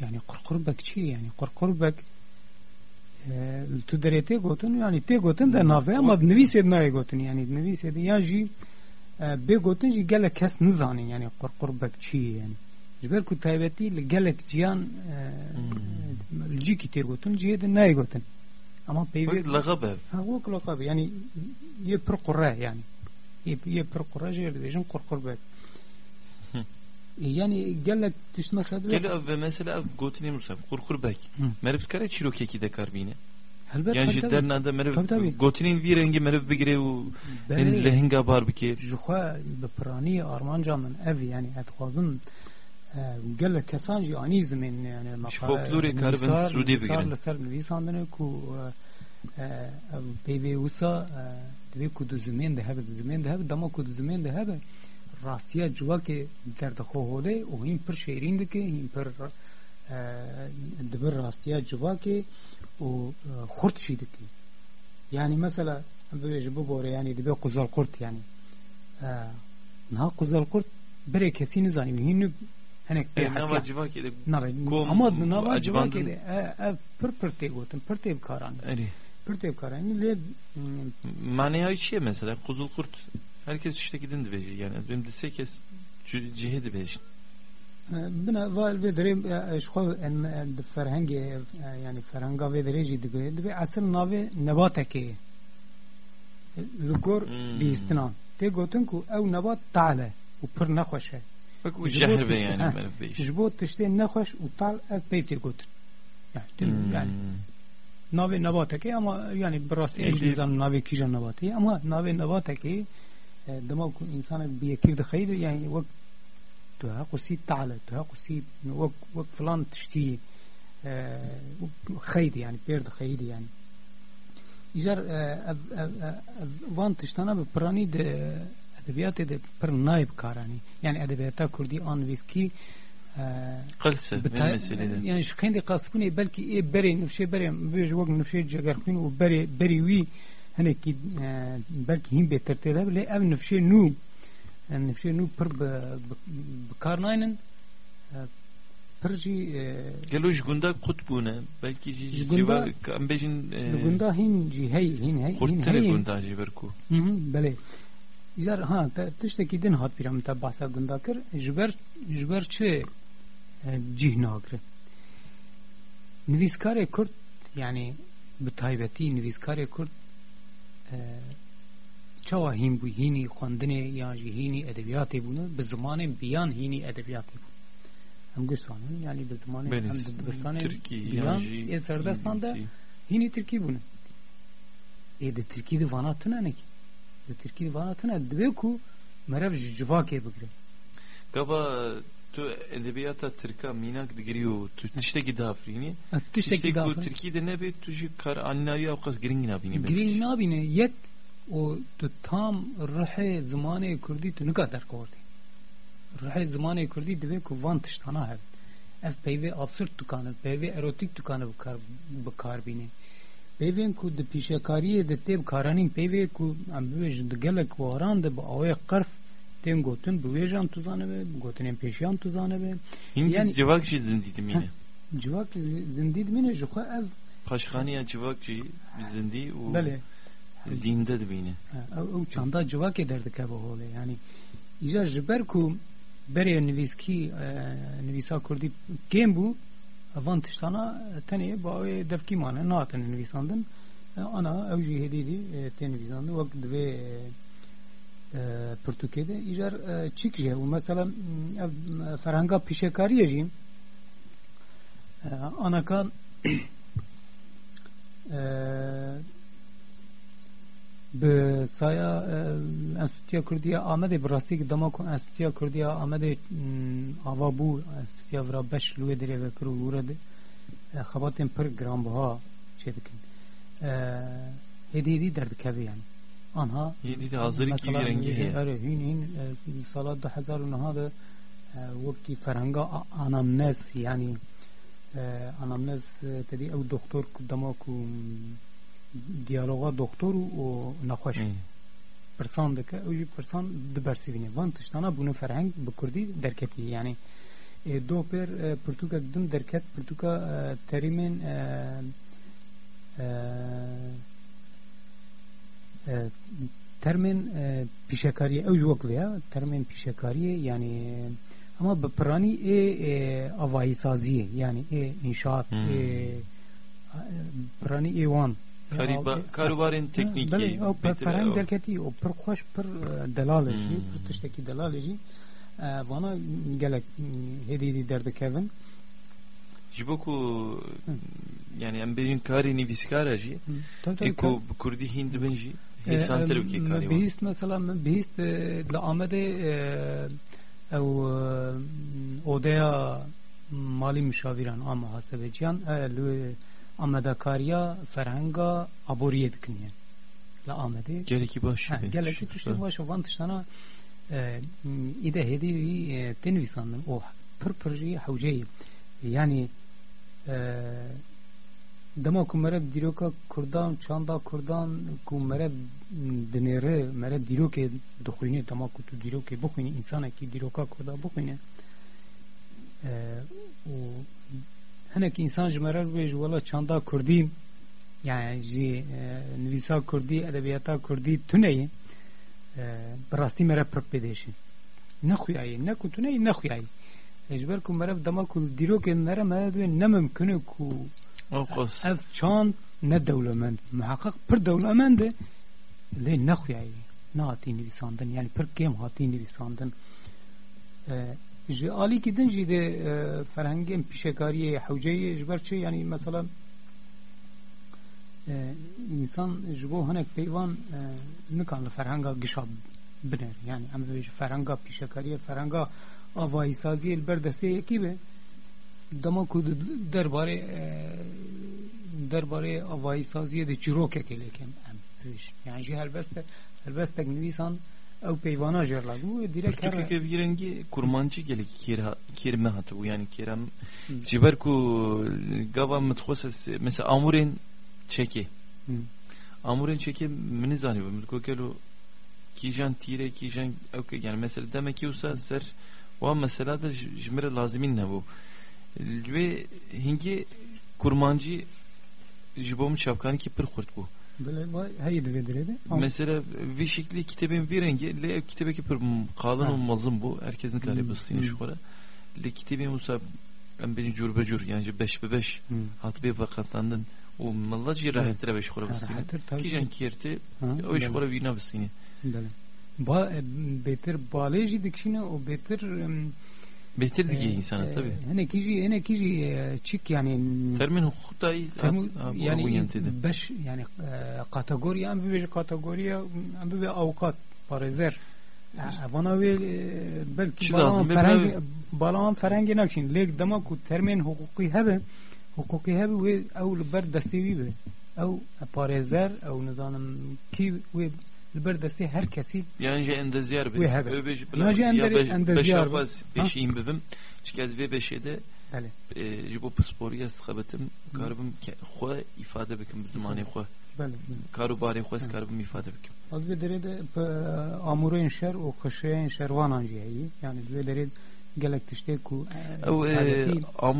yani qurqurbek çi yani qurqurbek tu derê tê gotin yani tê gotin de nave ama nivîsê nayê gotin yani nivîsê de ya jî bê gotin jî gelek kes nizanin yani qurqurbek çi yani ji ber ku taybetî li gelek ciyan li cîkî tê gotin ciyê de nayê gotin ama peyvê لغب ev ha wek laqab yani yê pir qure yani yê pir qure jê dibêjin qurqurbek yani gelek tiş mesela Gelo ev ve mesela ev gotini musaf kurkurbek. Hı. Merv kare çirokeki de karbine. elbet Yani tabii, tabii. jiddernanda Tabii, merv tabii. gotinin bir rengi merv bigire u Bele. en lehenga bar bike. ji xwe bi piranî armanca min ev yani et xwazim gelek kesan jî anî zimên yani folklorê karibin Sûdê bigirin. li ser nivîsandine ku ev peyvê wisa divê ku du zimên de hebe du zimên de hebe dema ku du zimên de hebe rastiya civakê derdixwe holê û hîn pir şêrîn dike hîn pir dibir rastiya civakê û xurt jî dike yani mesela bibêje bibore yani dibe quzal qurt yani niha quzal qurt berê kesî nizanî hîn de de ev pir pir tê gotin pir tê bikaran Eri. pir tê bikaran lê Manaya şey mesela. Kuzul kurt. Herkes işte gidin de beji. Yani benim de sekes cihe de beji. bina val vê derê ji xwe di ferhengê yani ferhenga vê derê jî dibe dibe esil navê nebatekê ye li gor Hmm. bîstinan tê gotin ku ew nebat tal e û pir e be tiştê- yani ha, merv beji. ji bo tiştê nexweş û tal ev peyv tê gotin yani yani navê nebatekê ama yani bi rastî eş nizanım navê kîjan nebatê ama navê nebatekê dema ku insanek bi yekî dixeyr yani wek tu hequsî tal e tu hequsî wek wek filan tiştî xeyr yani pêr dixeyr yani. Ev ev van tiştana bi piranî de edebiyatê de pir nayê bikaranî yani edebiyata kurdî an ji berê bêj wek nifşê cegerxwîn û berê berî wî hinekî e, belkî hîn bêtir tê de lê ev nifşê nû e, nifşê nû pir bi bi- bi kar naynin e, pir jî e, Gelo ji gunda kut bune. Belki ji Ji civa gunda- kan bejin li gunda hîn jî hey hîn hey hîn kurtene heyên gunda ji berku. Hı Jar ha te tiştekî din hat pîra min te behsa gunda kir ji ber ji ber çi e, cih nagirin nivîskarê Kurd yani bi taybetî nivîskarê Kurd e, çawa hîn bû hînî xwendinê yan jî hînî edebiyatê bûne bi zimanên biyan hînî edebiyatê bûn em giştanin yani bi zimanê Belê. em di dibistanê biyan ê serdestan de hînî Tirkî bûne ê di Tirkî di vana tune di Tirkî vana tune dibe ku merev ji civakê bigire Gaba tu edebiyata Türka minak digiriyor. Tu tişteki dafrini. tiştekî ku dafir Türkiye'de ne be tu ji kar annavi avkas giring nabini be. girîng nabîne yek o tu tam rihê zimanê Kurdî tu nika derkeverdî rihê zimanê Kurdî divê ku van tiştana hev ev peyvê absürt dikane peyvê erotik dikane bikar bikar bîne peyvên ku di pîşekariyê de tê karanîn peyvê ku em bibêjin di gelek waran de bi awê qerf tên gotin bi wêjan tu zanibe bi gotinên pêşiyan tu zanibe Hindi Yani- civakçı zindiydim yine. civak zindî dimîne ji xwe ev Paşkhaniya civakçı zindi o belê zinde dibine. ew ew çanda civakê derdikeve holê yani îja ji ber ku berê nivîskî nivîsa Kurdî kêm bû evan tiştana tenê bi awê devkî mane natin nivîsandin E, ana ew jî hêdî dî e, tê nivîsandin wek divê e, e, pirtûkê de îjar e, çîk jî û mesela m, ev ferhenga pîşekariyê jî e, anaka e, bi saya e, Enstitüya Kurdiya Amedê bi rastî dema ku Enstitüya Kurdiya Amedê mm, ava bû Enstitüya vira beş lûyê derê vekir û de e, xebatên pir giranbiha çê dikin. E, hêdî hêdî derdikeve yani. Anha de hazırlık gibi rengi. e, ere hîn hîn sala 2009 de e, wekî ferhenga a- anamnez yani e, anamnez e, tedî ew doktor ku dema doktor û nexweş Hı. pirsan dike ew jî pirsan dibersivîne van tiştana bûne ferheng bi Kurdî derketî yani e, do pêr e, pirtûkek din derket pirtûka e, terîmên e, e, e, termên e, pîşekariyê ew jî wek vê ya termên pîşekariyê yani e, ama piranî ê e, avayî saziyê yani ê inşaat Hmm. ê piranî ê wan Kariba, karubarın tekniki. Belê ew pe betir- ferheng o- derketî û pir xweş pir e, delal jî Hmm. pir tiştekî delal jî e, vana gelek hêdî hêdî derdikevin Jiboku yani em benim kari niviskara ji. Tabii, tabii, Eko kurdi hindi ben ji. Hesan terviki kari var. بهیست مثلا من بهیست لآمده او اودیا مالی مشاوران آم محاسبه جیان amedakariya ferhenga aboriye dikiniye. La amedi. Geleki başı. Ha, geleki tuştu başı. Van tuştana e, ide hedi e, penvisandım. O pır pır havceyi. Yani e, ku mere dîroka kurdan çanda kurdan ku mere dinere mere dîrokê dixwîne dema ku tu dîrokê bixwînî însanekî dîroka kurda bixwîne û e, hinek însan ji mere wê ji wela çanda Kurdî yani ji nivîsa Kurdî edebiyata Kurdî tuneyê bi rastî mere pir pêdeşin nexuyayê ne ku tuneyê nexuyayê ji ber ku mere dema ku dîrokên mere me divê nemimkin e ku ev çand ne dewlemend. Muhakkak pir dewlemend e lê nexuyayê nehatî nivîsandin? Yani ji alîkî din jî de ferhengên pîşekariyê hewceyê ji ber çi yani mesela insan ji bo hinek peyvan nikan li ferhenga gişa biner. Yani em ji ferhenga pîşekariye ferhenga avayî saziyê li ber destê yekî be dema ku derbarê derbarê avayî saziyê de çîrokekê lêkem em pêş yani jî helbeste helbestek nivîsan ew peyvana jêr labû direkt her Türkiye bir rengi kurmancı gelek kira kirme hatı bu. Yani kiram jiber ku gava mutkhosas mesela amurin çeki. Hı. amurin çeki mini zani bu mutko kelo kijan tire kijan okay yani mesela demek ki usa ser o mesela da jmere lazimin ne bu? Ve hingi kurmancı jibom şapkanı ki pır kurt bu. Böyle vay hayır de de. Mesela şekli kitabın bir rengi le kitabı ki pır kalın olmazım bu herkesin Hmm, kalibasını hmm. şu kadar le kitabı musa ben beni cür becür yani beş be beş Hı. hat bir vakatlandın o mallacı rahat tire beş kora rahattır, tabii. ki jan kirti o böyle. kora vina Böyle. Ba beter balêjî dikişine o beter beter dige insana tabi Hene kiji hene kiji çik yani. Termin hukutayı Termu- yani yani yani beş yani kategoriya em bir kategoriya em bir avukat parezer Bana ve belki lazım? Ben ferengi balan ferengi nakşin lek dema ku termin hukuki hebe hukuki hebe ve ev ber destevi be. Ev parezer ev nizanım ki ve ber desti her kesi yani je endeziyar Ve be hebe. öbej Ya je ender- endeziyar be. beş beşiyim bivim çünkü az ve beşede بله e, ji bo pisporî ez dixebitim karibim ke- xwe ifade bikim bi zimanê xwe بله karobarê xwe ez karibim ifade bikim از به درید په امورین شهر او خشین شهروانان جهی یعنی دوی درید گلک تشته کو ew e,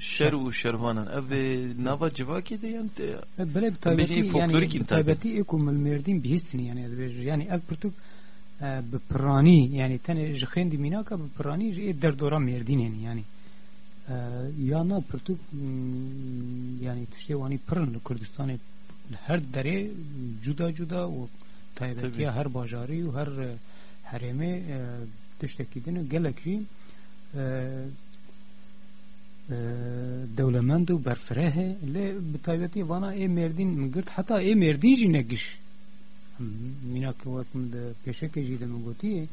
تایبەتی- amûrên şer û şervanan ev ê nava civakê de yan te بله بتایبەتی بيجي فولكلوريك یعنی انت. بتایبەتی اكو ملمردین بهستنی یعنی از بیج یعنی اف پرتوک بپرانی یعنی تن جخین دی مینا که بپرانی جه در دورا مردین یعنی یعنی یا نه پرتوک یعنی تشته وانی پرن کردستان هر دره جدا جدا و تایبەتی Tabii. هر باجاری و هر حرمه تشتکی دین گلکی دولمند و برفره لی بتایبەتی وانا ای مردین مگرد حتی ای مردین جی نگیش مینا که وقت من ده پیشه که جی ده مگوتی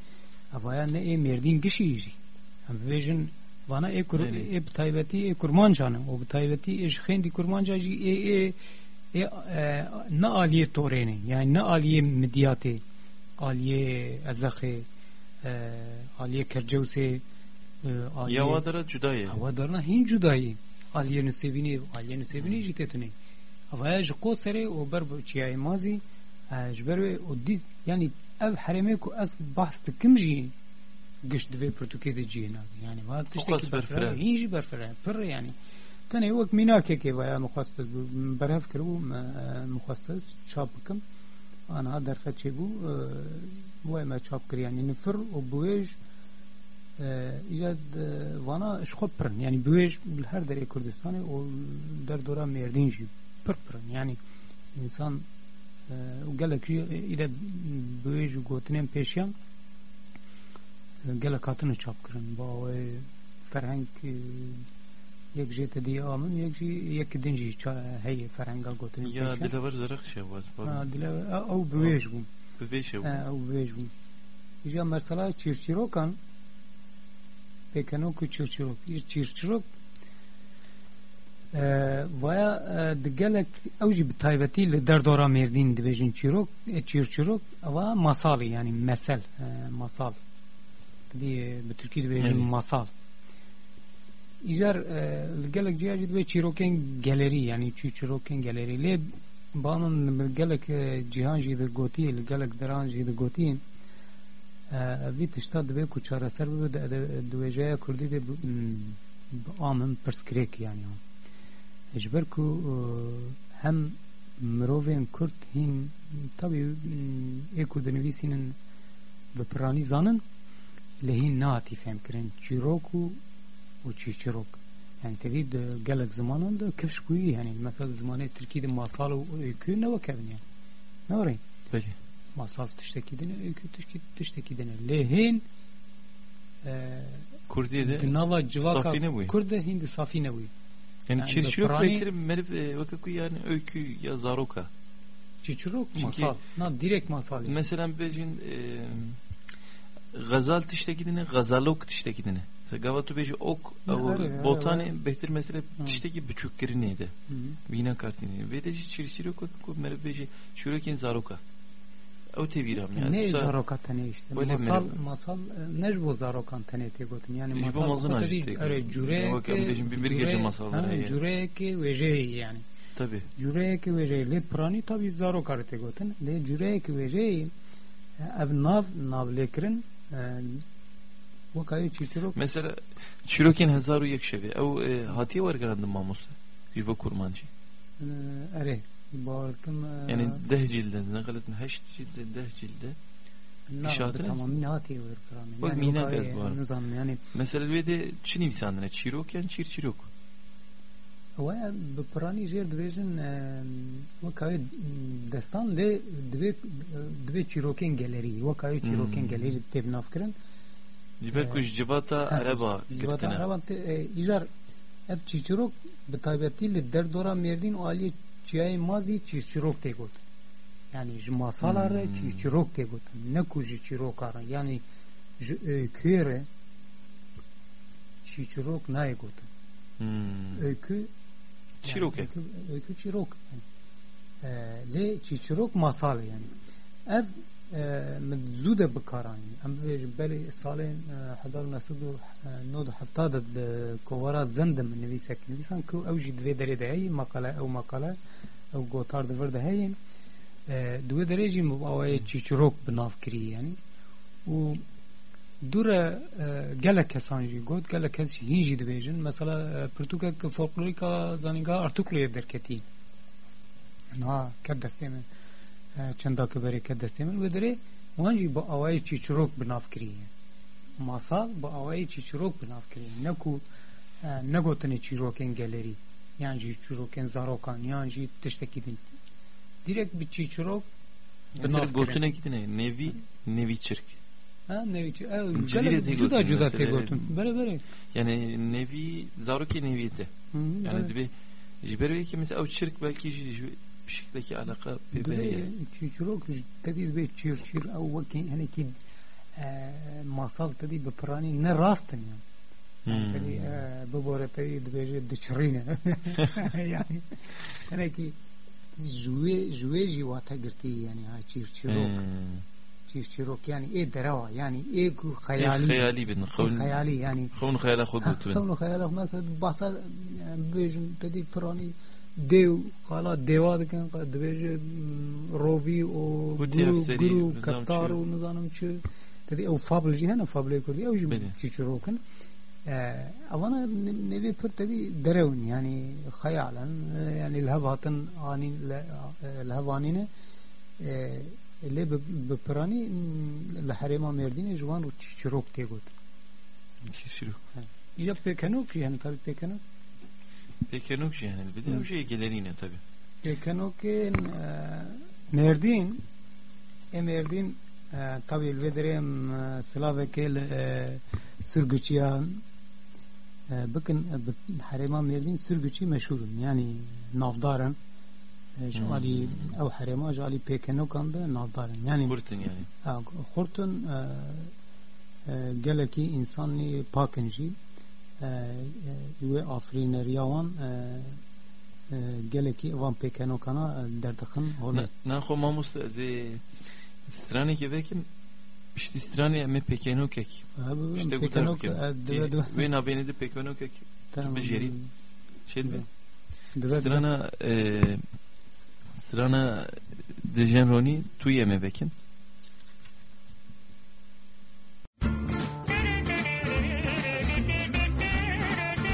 اوایا نه ای مردین گشی جی هم بیجن وانا ای کر یعنی. ای بتایبەتی ای کرمان جانه و بتایبەتی ایش خیندی کرمان جا جی ای ای ای نه آلیه تورینه یعنی نه آلیه مدیاته آلیه ازخه آلیه کرجوسه آلیه ya dara cuda ye هوادارنا هین جدایی آلیه نسیبینی آلیه نسیبینی جی تتونه اوه جی قو سره و بر چیای مازی جبر و دید یعنی او حرمه کو از بحث کم جی گشت دوی پرتوکی دی جی نا یعنی ما تشتی قص که برفره. برفره هین جی برفره پر یعنی تنه وقت مینا که که ویا مخصص برهف کرو مخصص چاپ کم آنها در فتشه بو وای ما چاپ کر ایجاد وانا اشخو پرن یعنی بویج هر در کردستان و در دوره مردین جی پر پرن یعنی انسان و گلک ایده بویج و گوتنین پیشیان گلک هاتنو چاپ کرن با فرهنگ یک جیت دی آمن یک جی یک دنجی هی فرهنگا گوتنین ya پیشیان dilever zerek şey vaz او بویج بوم bivê şey او بویج بوم pekanok û çîrçîrok îr ee, çîrçîrok vaya e, di gelek ew jî bi taybetî li derdora mêrdîn dibêjin çîrok çîrçîrok ewa masalî yani mesel e, masal. Bi Türkî dibêjin masal. İzer li e, gelek ciya jî dibe çîrokên yani çû çîrokên gelerî lê banan li gelek cihan jî di gotiye gelek deran jî di vi tişta dve ku çara ser ve dvejeya kurdi de amın perskrek yani. Ejber ku hem mirovên Kurd hin tabi ê ku dinivîsînin bi piranî zanin lê hîn nehatî fêm kirin çîrok û û çîçirok yani tevî di gelek zamanan da kevş bûyî yani mesela zimanê Tirkî de masal öykü ne vekevin yani ne var Peki. Masal tiştekî dine öykü tiştekî tiştekî dine lê hên Kurdiye de di nava civaka Safî nebûye. Kurd de hîn di safî nebûye yani çirçirok bektir merif vakaku yani öykü ya zaroka. Çünkü- masal na direkt masal. Mesela bejin gazal tiştekidine gazalok tiştekidine. Mesela gavatu beji ok botane behtir mesela tişteki buçuk neydi? Vina kartini. Ve de çirçirok vakaku merif beji çirokin zaroka. O teviram yani. ne Sa- zaroka tane işte Böyle masal mi? masal ne bu zarokan tane te gotin yani İşte bu masal mazın kota acı değil, tek. öyle cüre Bak, hem de şimdi bin bir gece masalları, ha, yani. cüre ki veje yani Tabii. cüre ki veje le prani tabi zaroka te gotin le cüre ki veje ev nav nav lekrin bu kayı çiçirok Mesela çirokin hezaru yek şevi. Ev e, hatiye var garandım mamusu. Jibo kurmancı. اره باورکم Yani deh cilde. Ne galettin heşt cilde, deh cilde. نه işaretine- tamam minati ver prani Bak, minat yaz bu arada. nizam yani Mesela bir de Çin insanına çirok yani çir çirok. و بپرانی جیر دویژن وکای دستان لی دوی دوی چیروکین گالری وکای چیروکین Hmm. گالری تیب ناف کرن Jiber kuş cibata araba جوات girtine. عربان تی ایجار اف چیچیروک بتایبتی لی در دورا مردین و آلی چیای مازی چیچیروک تی گوت yani ji masalara Hmm. çi çirok te gotin ne ku ji çirok ara yani ji öyküre çi çirok naye gotin Hmm. öykü Çirok yani, e. öykü, öykü çirok yani. Ee, le çirok masal yani ev من زوده بکارانی. ام بیج بلی نود هفتاد کوارا زند من نویسه که نویسان که او جی دوی دری دهی مقاله او مقاله او گوتار دور دهی دوی دری جی مباوی چیچروک بناف کری یعنی. و دوره گله کسان جی گوت گله کسی هینجی دبیجن مثلا پرتوکه که فولکلوریکا زانینگا ارتوکلوی درکتی. نه که دسته من چندا که بره که دسته من و داره وانجی با آوای چیچروک بناف کریه ماسال با آوای چیچروک بناف کریه نکو نگوتنه چیروکن گلری یعنی جی چیروکن زاروکان یعنی جی تشتکی دین direkt bir çiçirok Mesela gotuna gidine nevi nevi çirk. ha nevi çi Cizire de juda gotun juda mesela. te gotun böyle böyle Yani nevi zaroki neviyete. Hı, Yani böyle. dibi jiber belki mesela o çirk belki ji- bir şekildeki alaka Dve bebe. çiçirok tedi be çir çir ev vekin hani ki masal tedi be prani ne rastın yani Hmm. tedi bebore tedi dbeje dçrine yani hani ki jwe jwe jivata girti yani ha çir çirok Hmm. çir çirok yani e derava yani e ku إيه hayali خيالي بدنا خون hayali yani خون خيال خود بتون خونو خیال مثلا بحثا بیجن تدی پرانی देव काला देवा द्वेज रोवी ओ गुरु गुरु कफ्तार ओ नजानम छ dedi o fabrici hani fabrici kurdu ya ucum çiçir okun e, avana nevi pır dedi derevun yani hayalen e, yani lehvatın ani lehvanini le e, beprani mm, lehrema merdini juan o çiçirok diye gut çiçirok icap pekenok yani tabi pekenok Pekenok yani bir de Hı. o şey gelerine tabi. Pekenok'in merdin e merdin tabi elvederim Slavekel sürgüçiyan bakın harema merdin sürgüçi meşhurun yani navdaran جالي او حريما جالي بيكنو كان ده نافدارن يعني Kurtun yani. خورتون گلکی انسانی پاکنجی و آفرینریاوان گلکی وان پیکنو کنا دردخن هوله Ne خو ما مستعزي strane ki vekim işte strane me pekeno kek. İşte bu پیکنو taraf دو دو Ve na beni de pekeno kek. Beceri. Şey mi? دو Strana e, strana dejenroni tu yeme bekin.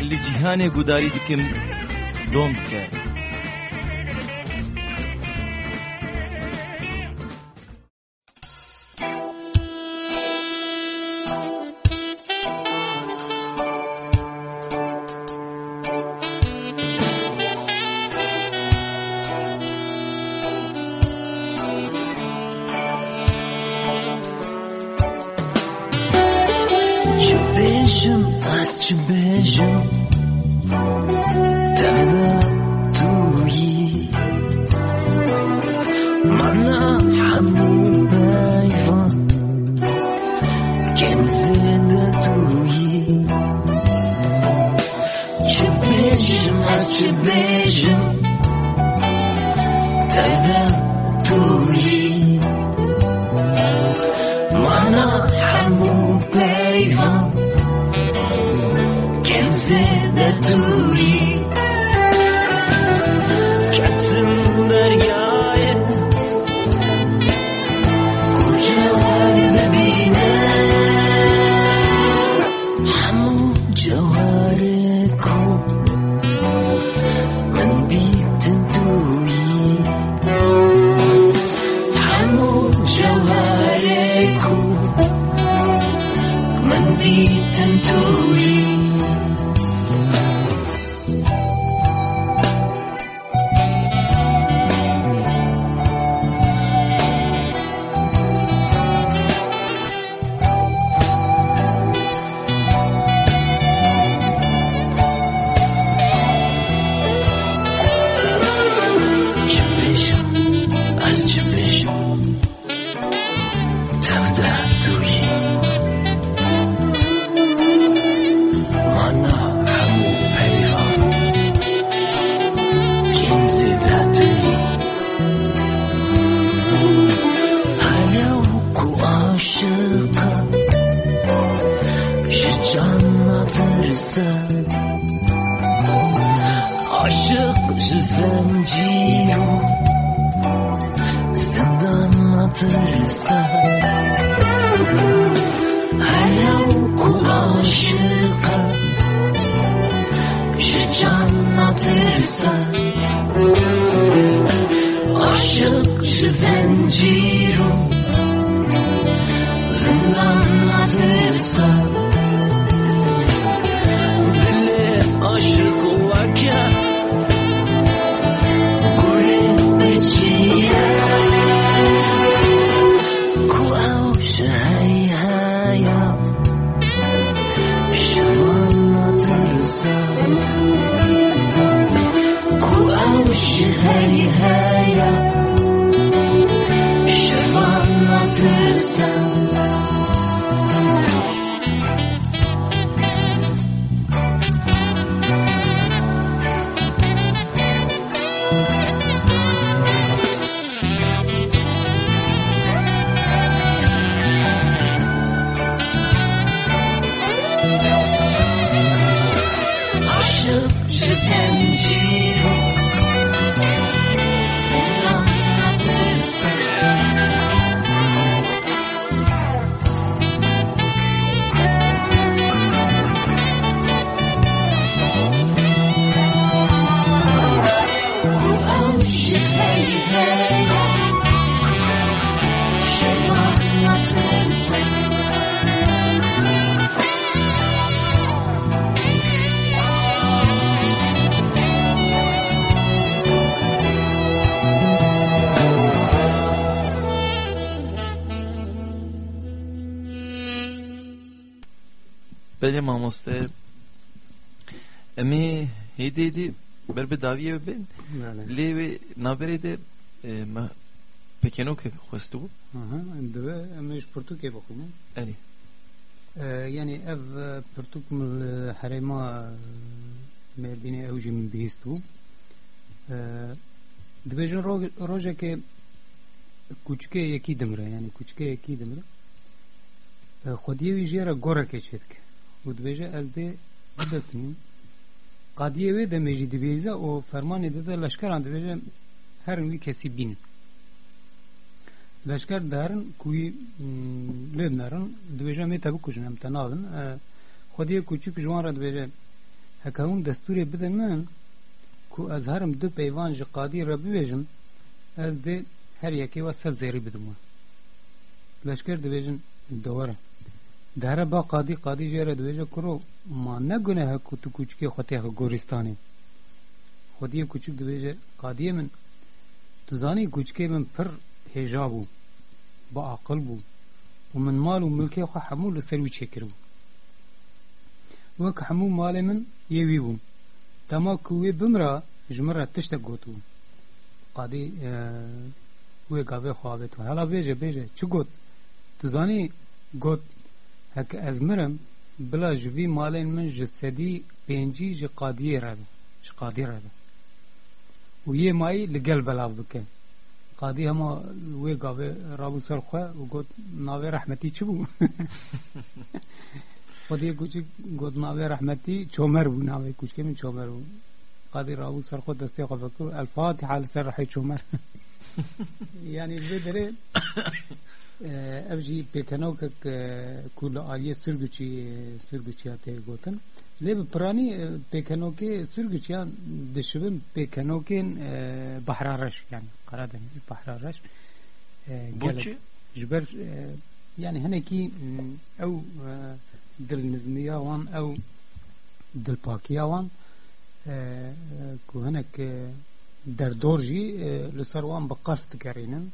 لی گوداری دکم دوم که Emi hediydi berbe daviye ben بله Levi nabere de e, ma pekeno ke khwastu Aha, دوه امش پرتوکه بخونم Ali يعني اف پرتوک مل حرما مردینه اوجی من بیستو دبیجن روژه که کوچکه یکی دمره یعنی کوچکه یکی دمره خودیه وی جیره گوره که چید که و قادیه وی ده میجی دبیزه و فرمانی ده ده لشکران دبیجه هر وی کسی بین لشکر دارن کوی لب نرن دویجه می تبو کشن هم تنالن خودی کوچک جوان را دویجه هکاون دستوری بدن من کو از هرم دو پیوان جی قادی را ببیجم از ده هر یکی و سل زیری بدم لشکر دویجن دوره دهره با قادی قادی جیره دویجه کرو ما نگونه هکو تو کوچکی خودی ها گورستانی خودی کوچک دویجه قادی من تو زانی کوچکی من پر هجا بو با عقل بو ومن مال وملكي خو حمول لسروي تشكرو وك حمو مال من يوي بو تما كوي بمرا جمرة تشتا قوتو قادي اه وي قابي خوابتو هلا بيجي بيجي چو قوت تزاني قوت هك ازمرم بلا جوي مالين من جسدي بينجي جي قادي رابي جي قادي رابي ويه ماي لقل بلاو بكن قادی هما وی گاوه رابو سر خواه و گوت ناوه رحمتی چه بو خودی کوچک گوت ناوه رحمتی چومر بو ناوه کوچک من چومر بو قادی رابو سر خود دستی خواه بکر الفاتحه لسر رحی چومر ee, ev jî pêtenokek ku li aliyê sirgûçî e, sirgûçiya tê gotin lê bi piranî e, pêkenokê sirgûçiyan dişibin pêkenokên behrareş yani Karadeniz behrareş gelek ji ber e, yani hani hinekî mm, ew dilnizmiya wan ew dilpakiya wan ku hinek derdor jî li ser wan bi qas dikerînin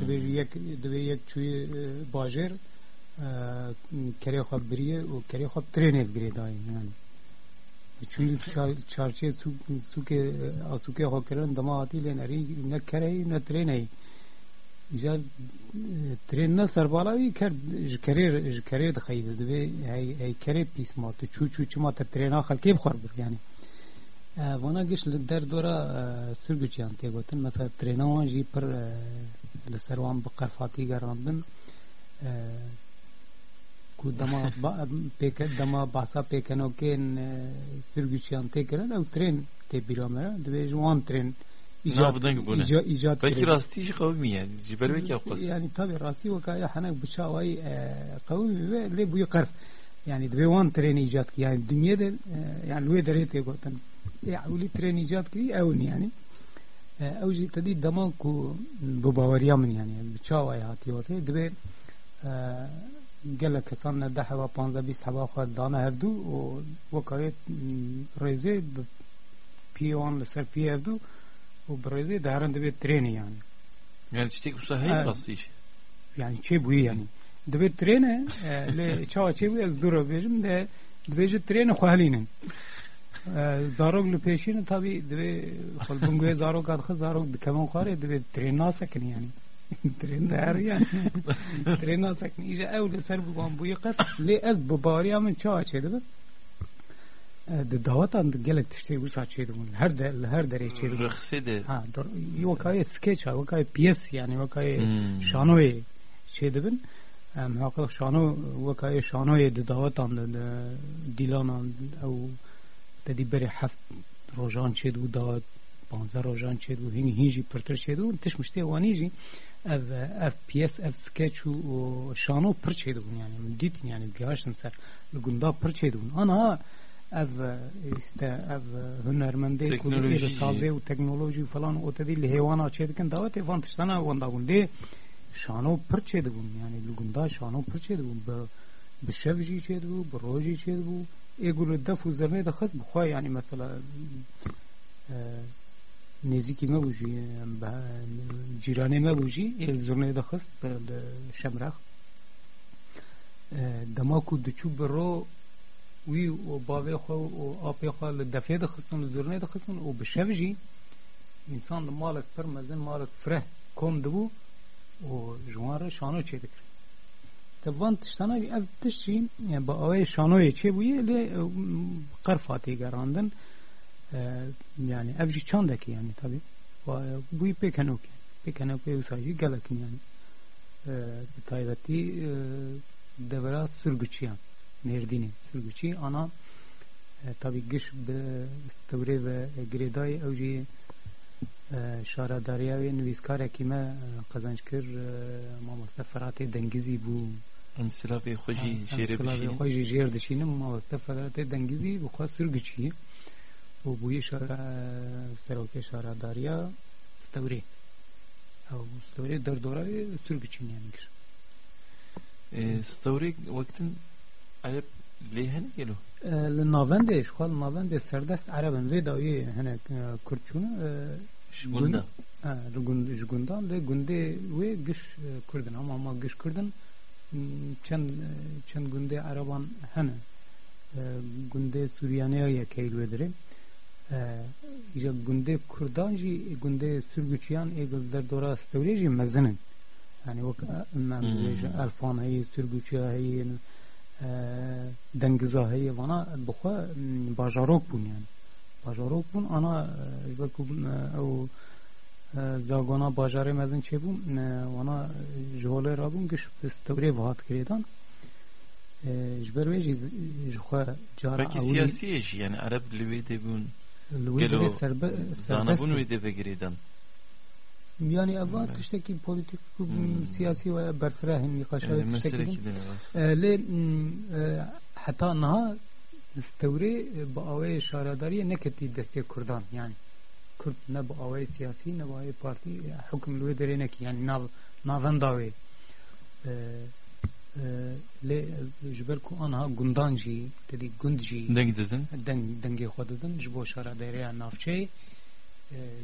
دبي يك دبي يك شوي باجر كري خب بريه وكري خب ترينيت بري داي يعني چویل چارچه سو سو که آسو که خو کرن دما آتی لین اری نه کره نه ترینه جا ترین نه سر بالاوی کرد جکره جکره دخیل دوی هی هی کره پیس ما تو چو چو چو ما ترینا خلکی بخور بر یعنی وانا گش در دورا سرگوچیان تی گوتن مثلا ترینا وان جی پر لسر وان بقرفاتی گراندن ku dema ba- pêke dema basa pêkenokên e, sirgûçiyan tê kirin ew trên tê bîra me re divê ji wan trên Navdeng bûne. îca- îcat Belki kirin. rastî jî qewimî yani. Ji ber wekî ew qas. yani tabi rastî wekaya henek bıça wayî qewî ve lê bûyê qerf yani divê wan trên îcat kir yani dunyê de e, yani li wê derê tê gotin ê ewlî trên îcat kirî ewin yani E, ew jî tedî dema ku bi baweriya min yani bi çawayê hatiye otê divê e, gelek kesan ne de heva panze bîst heva xwe dane hevdû û wekayê rêzê bi piyê wan li ser piyê hevdû û bi rêzê diherin divê trênê yani Yani tiştek wisa heye Ha. rastî jî. yani çê bûyî yani divê trêne e, lê çawa çê bûyî adixwe zarok dikevin xwarê divê trên nasekin yani trên de her yani trên nasekin îje ew li ser wan bûyî qet lê ez bi bariya min çawa çê dibim E, di dawatan di gelek tiştê wisa çê dibûn her de li her derê çê dibûn Rexsê de. Ha. Vakayı skeç ha, vakayı piyes yani vakayı Hmm. şanoy şey dibin. Em hakik şano vakayı şanoy de davatan de de dilanan ev dedi beri heft rojan çedu davat panza rojan çedu hin hinji pırtır çedu tişmişte vaniji ev ev piyes ev skeç u şano pır çedu yani dit yani gaşın ser gunda pır çedu ana ev işte ev Teknoloji. kulübü sazı و teknoloji falan o dedi li heyvana çedikin davet evan tiştana vanda gunde şano pır çedibun yani lugunda şano pır çedibun be be şevji çedibu be roji çedibu egulu def üzerine de khas bخوا yani mesela e, neziki me buji cirane me buji üzerine de khas be şemrak dema ku duçu bero وی او باوی خو او اپی خو له دفه د خصن زرنه د خصن او بشوجي انسان د مالک پر مزن مالک فره کوم دبو او جوار شانو چه دکر تبان تشتانا اف تشی yani با اوی شانو چه بوی له قرفاتی گراندن yani evji çandaki yani tabi bu pekenok pekenok ve usajı galakin yani taybeti devra sürgüçiyan مردینی سرگوچی آنا tabi giş به استوری و گریدای اوجی شارداریا و نویسکار کیمه قزنج کر مامسته فرات دنگیزی بو Em silavê xwe jî jêrê bişînin. Silavê xwe jî jêr dişînin mamoste felatê dengizî bi xwe sir giçî. û bûyê şara serokê şaradariya stewrê. Ew stewrê derdorayê sir giçîn yani kir. Stewrê wektin Alep lê hene gelo? Li navendê ji xwe li navendê serdest Erebin vê dawiyê hinek Kurd çûn Ji gundan lê gundê wê ama ama giş Kurdin çen çen günde araban hene günde Suriyane ya keylvedir. İşte günde Kurdanji günde sürgüçyan e gözler dora stevleji mezinin. Yani o mevleji alfan hayı sürgüçya hayı dengiza hayı bana bukha bajarok bun yani. Bajarok bun ana ve o زاگونا باجاره مزن چه بون وانا جهوله را بون گش استوری وهات کریدان جبر ویجی جخوا جارا Belki siyasiye jî yani Ereb li wê de bûn. لوی Gelo سربه Zanebûn wê de vegerêdan. yani ava tişteki politik siyasi ve berfrehin Yani nikaşa tişteki meseleki de rast. لی حتی نه استوری با آوای شارداری کرد نه با آوای سیاسی نه با آوای پارتی حکم لوی داره نکی یعنی ناو ناونداوی لی جبر کو آنها گندان جی تدی گند جی Denk dedin. دنگ دنگی خود دادن جبو شارداری نافچه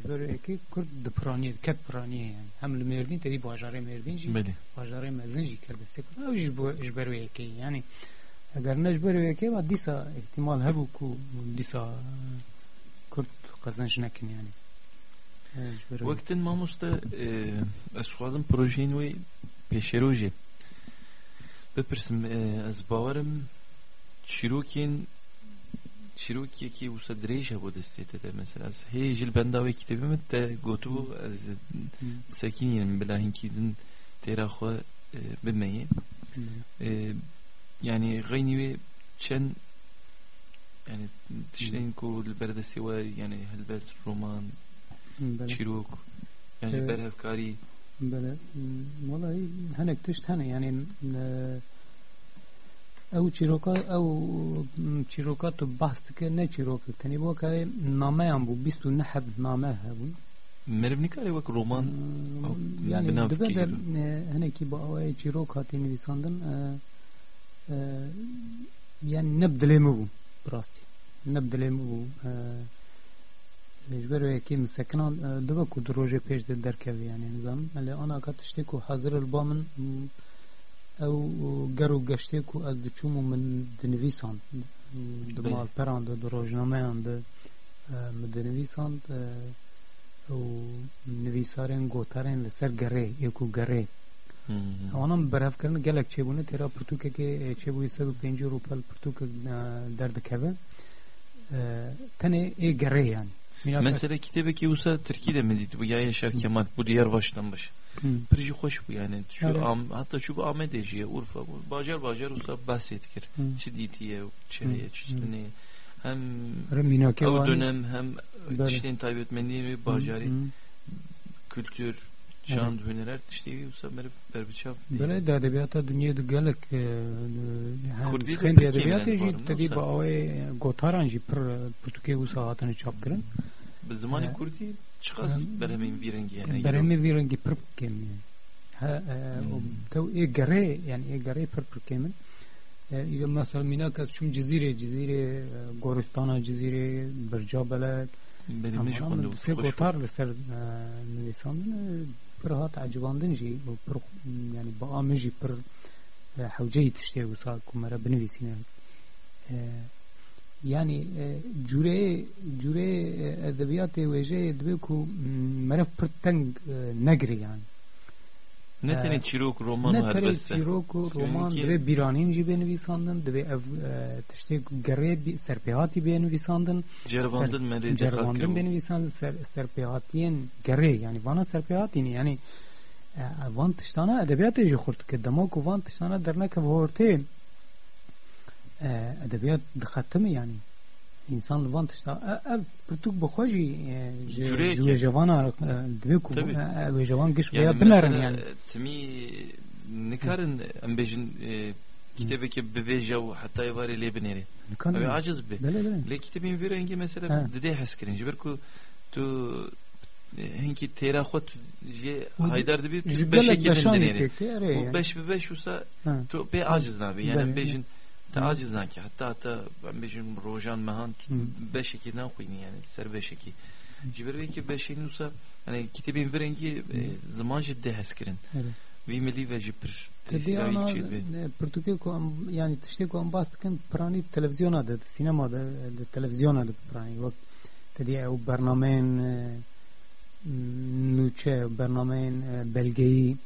böyle ki Kürt de praniye, ket praniye yani. Hem li Merdin tedi bajare Merdin jî Belê. bajarê mezin jî kir destê kur ew jî bo ji ber wê yekê yani eger ne ji nekin yani? E, ji ber wê. Wektin mamoste ez xwazim projeyên wê pêşerojê bipirsim ez bawerim çîrokên çirok yeki usa dreş bu destete de. Mesela hey jil benda ve kitabımı da gotu az sakin yerim bilahin kidin tera xwe e, bimeyi e, yani gayni ve çen yani tişteyin ku berdesi ve yani helbet roman بله çirok yani Evet. berhevkari بله والله هنك تشت هنا يعني ن- او چیروکا او چیروکا تو بحث که نه چیروک تنی بو که نامه هم بو بیست و نه حب نامه هبون merivnikari vek roman او yani بناو دبه در كيلو. هنه کی با اوه چیروک هاتی نویساندن yani نبدلمه بو براستی نبدلمه بو مجبر و یکی مسکنان دبه کو دروژه پیش ده درکوی yani nizam ale ana kat işte ku hazır albamın او گرو گشته کو از بچوم من دنویسان دمال پران ده دروژنامه آن ده مدنویسان او نویسارن گوتارن لسر گره یکو گره Hmm. Onam berevkirin gelek çebûne tera pirtûkekê çebûyê sed û pêncî rûpel pirtûkek derdikeve tenê ê gerê yani. Mesela kitebeki usa Türkiye'de mi bu ya Yaşar Kemal bu diğer başlanmış. Pırıcı hoş şey bu yani. Şu hatta şu bu Ahmedeciye Urfa bu bacar bacar usa bahsetkir. Çiditiye, çereye, çiçtine. Hem o dönem hem çiçtin tayyip etmenliği bacarı kültür gelek Kurdi de Sıkın Türkiye edebiyatı mi jî yani, tabi var mı? ba avê gotaran jî pir Pirtûkê wisa hatine çap kirin Bu zamanı Hı. Kurdi çıkas Hı. beremin bir rengi yani. beremê vî rengî pir bikim yani ha Hmm. tew ê gerê yani ê gerê pir pir min İşte mesela minak çum cizire cizire Goristana cizire Birca belek Benim ne şu konuda Se hoş bu. gotar li ser nivîsandin پر هات عجباندن جی و پر یعنی با آمجی پر حوجه تشته و سا کمره بنویسینه. یعنی جوره جوره ادبیات ویژه دبی کو مرف پر تنگ نگری یعنی negirê yani Ne tane çirok roman ne var tere beste. çîrok û roman Çünkü- dibe bîranîn jî bê nivîsandin dibe ev tiştê gerê serpêhatî bê nivîsandin Cervandın merede Cervandın kalkıyor. benim insan ser, serpihatiyen gere yani vana Cüreyek jüve yani. javana dibe ku Tabii. ve javan giş Yani veya binerin mesela yani timi nikarın embejin e, kitabeki beveja ve hatta var ile bineri. Nikan Abi aciz be. Le kitabin bir rengi mesela dede heskirin. Jiber ku tu henki tera xot je haydar dibi beş ekirin deneri. Bu beş beş usa tu be aciz nabi. Yani Bele. Aciz ki hatta hatta embejin rojan mehan Hı. beş ekinden koyun yani ser beş eki. Jiber ve ki beş ekin usa hani kitabin bir rengi e, zaman ciddi heskirin. Vî milî ve jî pir Tedê tesîrayî ana ku em yani tiştê ku em bas dikin piranî televizyona de sînema de de televizyona de piranî wek tedê ew bernameyên nûçe bernameyên belgeyî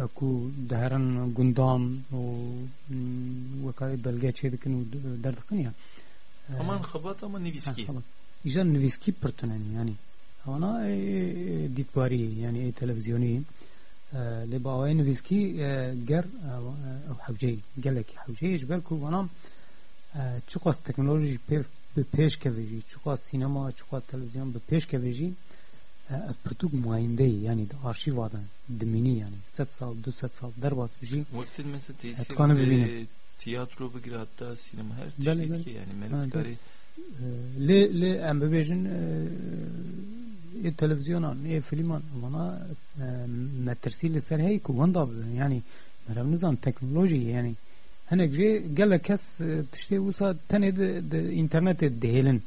e, ku diherin gundan û wekayê belge çê dikin û derdikin ya. Aman xebat ama nivîskî. İja nivîskî pir tune yani. Hana dîtbarî yani ê televizyonî li bawayê nivîskî ger ew hewceyî gelekî hewceyî ji ber ku wanam çi qas teknolojî pê bi pêş keve jî çi qas sînema çi qas televizyon bi pêş keve jî ev pirtûk muayindeyî yani. Di arşîva de dimînî yani sed sal du sed sal derbas bijî Wektin mesela tesîr Etkanı ve bibîne. tiyatro bigir hatta sinema her Bele, tiştî yani Ha, merifkarî lê lê em bibêjin ê televizyonan ê filman wana metirsî li ser heyî ku wenda bibin yani merev nizan teknolojî yani. Hinek jê gelek kes tiştê wisa tenê di di internetê dihêlin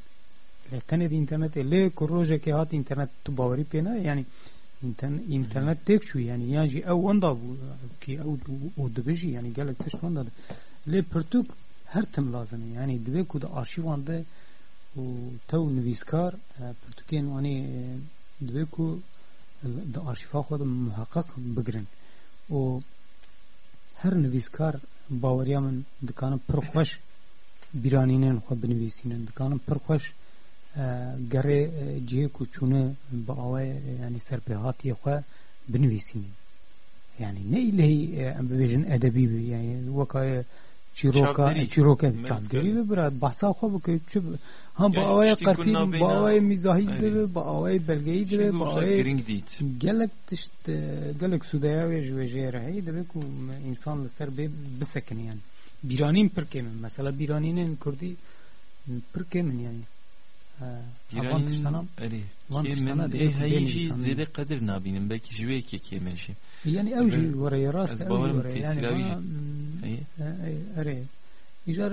lê tenê di internetê lê ku rojekê hat internet tu bawerî pê ne yani internet internet têk çû yani yan jî ew wenda bû ki ew û dibijî yani gelek tişt wenda lê pirtûk her tim lazim e. yani divê ku di arşîvan de û tew nivîskar pirtûkên wanê divê ku di arşîfa xwe de muheqeq bigirin û her nivîskar baweriya min dikanin pir xweş بیرانینن خو بنویسینن دکانم پر خوش گره جه کوچونه با آوه یعنی سرپهاتی خواه بنویسیم یعنی نه ایلهی ببیجن ادبی بی یعنی وکای چیروکا چیروکا چاندری بی براد بحثا خواه بکی چه هم با آوه قرفی با آوه میزاهی بی با آوه بلگهی بی با آوه گلک تشت گلک سودایا و ویجه رهی دبی که انسان لسر بی بسکنی یعنی بیرانیم پرکه من مثلا بیرانین کردی پرکمن یعنی. insan li ser bê bisekin yani bîranîn pir kêmin mesela bîranînên kurdî pir kêmin yani Havan tiştanam Ali. Van Ki tiştana min direkt e beni hayî insanı. zêde qedir nabînim. Belki ji wê yekê kêmeşî. yani ew jî Evet. wereyê rast Ez ew jî bawerim were yani tesîravî jî. bana, mm, Hayî. اره ایجار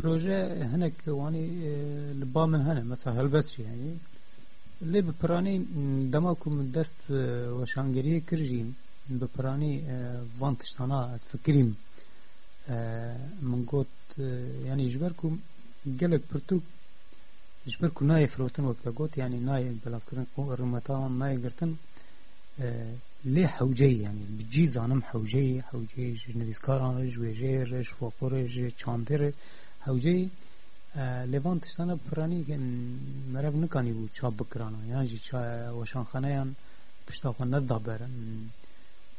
پروژه هنک وانی لبا من هنه مثلا هلبس شي يعني اللي بپرانی دما کو من دست وشانگری کرجیم بپرانی وان تشتانا از فکریم من گوت يعني جبر کو گلک پرتو جبر کو نای فروتن وقت گوت یعنی نای بلاف کردن قرمتا نای گرتن لی حوجه یعنی بجی زانم حوجه حوجه جنویسکاران جویجه رش فوقور چاندر حوجه لیوان تشتانه پرانی مرف نکانی بود چا بکرانا یعنی جی چا وشانخانه یان پشتا خون ند دابرن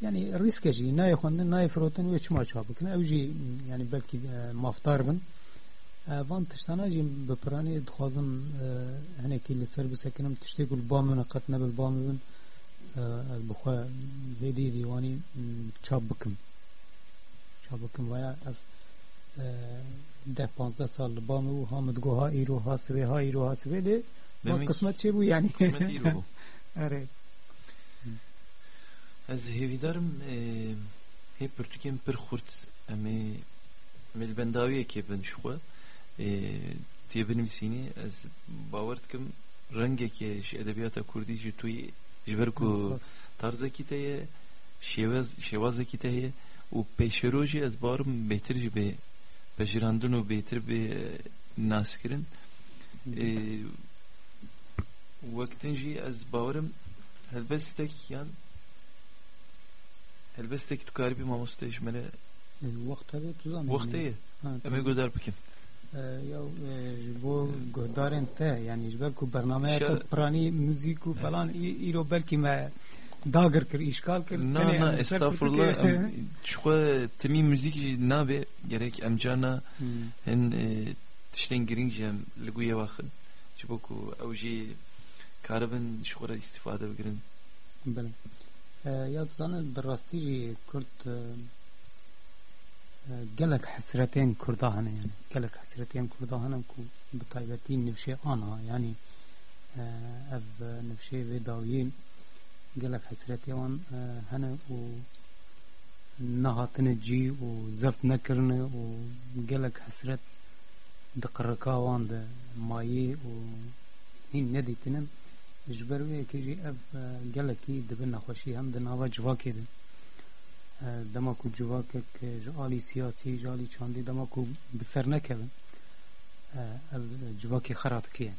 یعنی ریسکه جی نای خوندن نای فروتن و چما چا بکنه او جی یعنی بلکی مافتار بن hinekî li ser bisekinim tiştê ku li ba min qet ne bil ba min bin ez bixwe vêdî dîwanî çap bikim. Çap bikim vaya ev deh panzdeh sal li ba min û ha min digot ha îro ha sivê ha îro ha sivê dê Demek qismet çêbû iyi bu. evet Ez hêvîdarim hê pirtûkên pir xurt em ê mêlbendaviyekê bin ji xwe tê binivîsînê ez bawer dikim rengekê ji edebiyata Kurdî ji tuyê ji ber ku tarzekî te ye şêwez şêwazekî te heye û pêşero jî ez barim bêtir ji bê pejirandin û bêtir bê naskirin wektin jî ez bawerim helbestek yan helbestek tu karibî mamosteyê ji me re وقت هذا تزاني wextê ye em ê godar bikin یا ji bo guhdarên te yani ji ber ku bernameya te Şer- piranî müzik û falan î- îro belkî me dagir kir îşkal kir na tenê na em ser estağfurullah pirtûkê- em ji xwe timî müzik jî nabe gerek em cana Hmm. hin e, tiştên giring jî em li guya waxin ji bo ku ew jî karibin ji xwe re îstîfade bigirin بله یا بزانه به راستی gelek hasretên kurda hene yani gelek hasretên kurda e, e, hene ku bi taybetî nivşê anha yani ev nivşê vê dawiyên gelek hasretê wan hene û nehatine cî û zeft nekirine û gelek hasret di qirika wan de mayê û hîn nedîtinin ji ber wê yekê jî ev e, gelekî dibin nexweşî hem di nava civakê din دما کو جوا که جالی سیاسی جالی چاندی دما کو بفر نکوین جوا که خراب کیه؟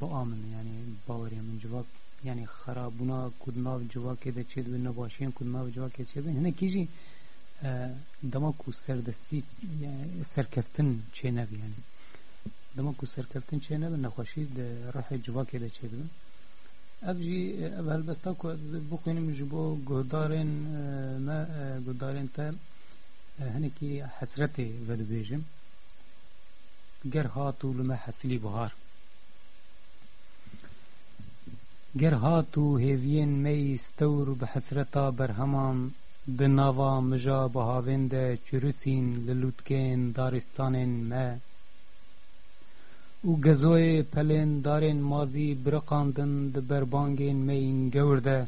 با آمن یعنی باوری من جوا یعنی خرابونا کود ناو جوا که ده چید و نباشین کود ناو جوا که چید هنه کیجی؟ دما کو سردستی سرکفتن چه نبی یعنی دما کو سرکفتن چه نبی نخوشید روح جوا که ده چید helbesta ku ez bixwînim ji bo guhdarên me guhdarên te hinekî hesretê vedibêjim ger hat û li me hesilî bihar ger hat û hêviyên me yî stewr bi hesreta berheman di nava mija bihavên de çûrûsîn li lûtkên daristanên me û gezoyê pelên darên mazî biriqandin di berbangên me yên gewr de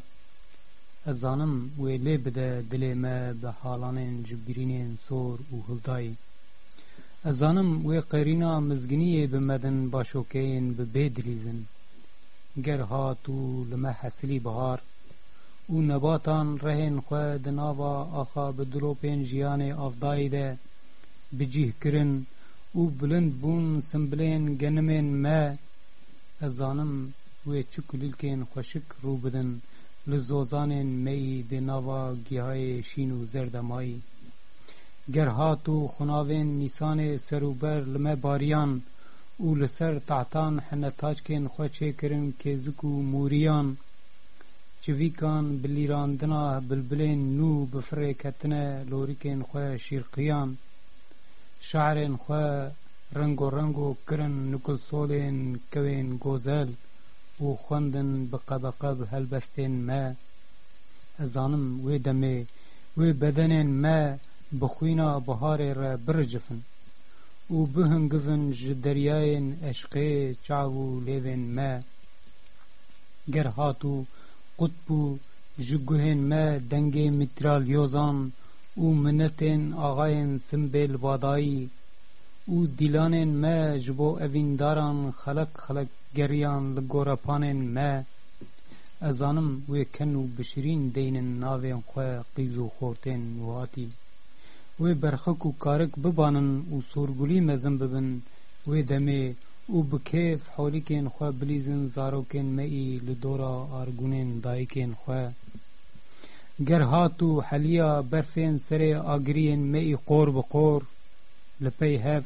ez zanim wê lê bide dilê me bi halanên ji birînên sor û hildayê ez zanim wê qerîna mizginiyê bimedin başokeyên bi bê dilîzin. Ger hat û li me hesilî bihar. Û nebatan rehên xwe di nava axa bi dilopên jiyanê avdayê de bicih kirin û bilind bûn simbilên genimên me ez zanim wê çi kulîlkên xweşik rû bidin li zozanên me yî di nava gihayê şîn û zer de mayî گر هاتو خناوین نیسان سروبر لمه باریان او لسر تعتان حنتاچکین خو چه کرن که زکو موریان چویکان بلیراندنا بلبلین نو بفره کتنه لوریکین خو شیرقیان شعرین خو رنگو رنگو کرن نکل سولین کوین گوزل و خوندن بقبقب هلبستین ما ازانم وی دمه وی بدنین ما بخوینا بهار را برجفن و بهنگفن ج دریاین عشقه چاو لیوین ما گر هاتو û minnetên axayên simbêl vadayî û dîlanên me ji bo evîndaran xelek xelek geriyan li gorepanên me. Ez zanim wê ken û bişirîn deynin navên xwe qîz û xortên wihatî wê berxik û karik bibanin û sorgulî mezin bibin wê demê û bi kêf holîkên xwe bilîzin zarokên me î li dora argûnên dayikên xwe. گر هاتو حلیا برفین سرê agiriyên me î qor bi qor li pey hev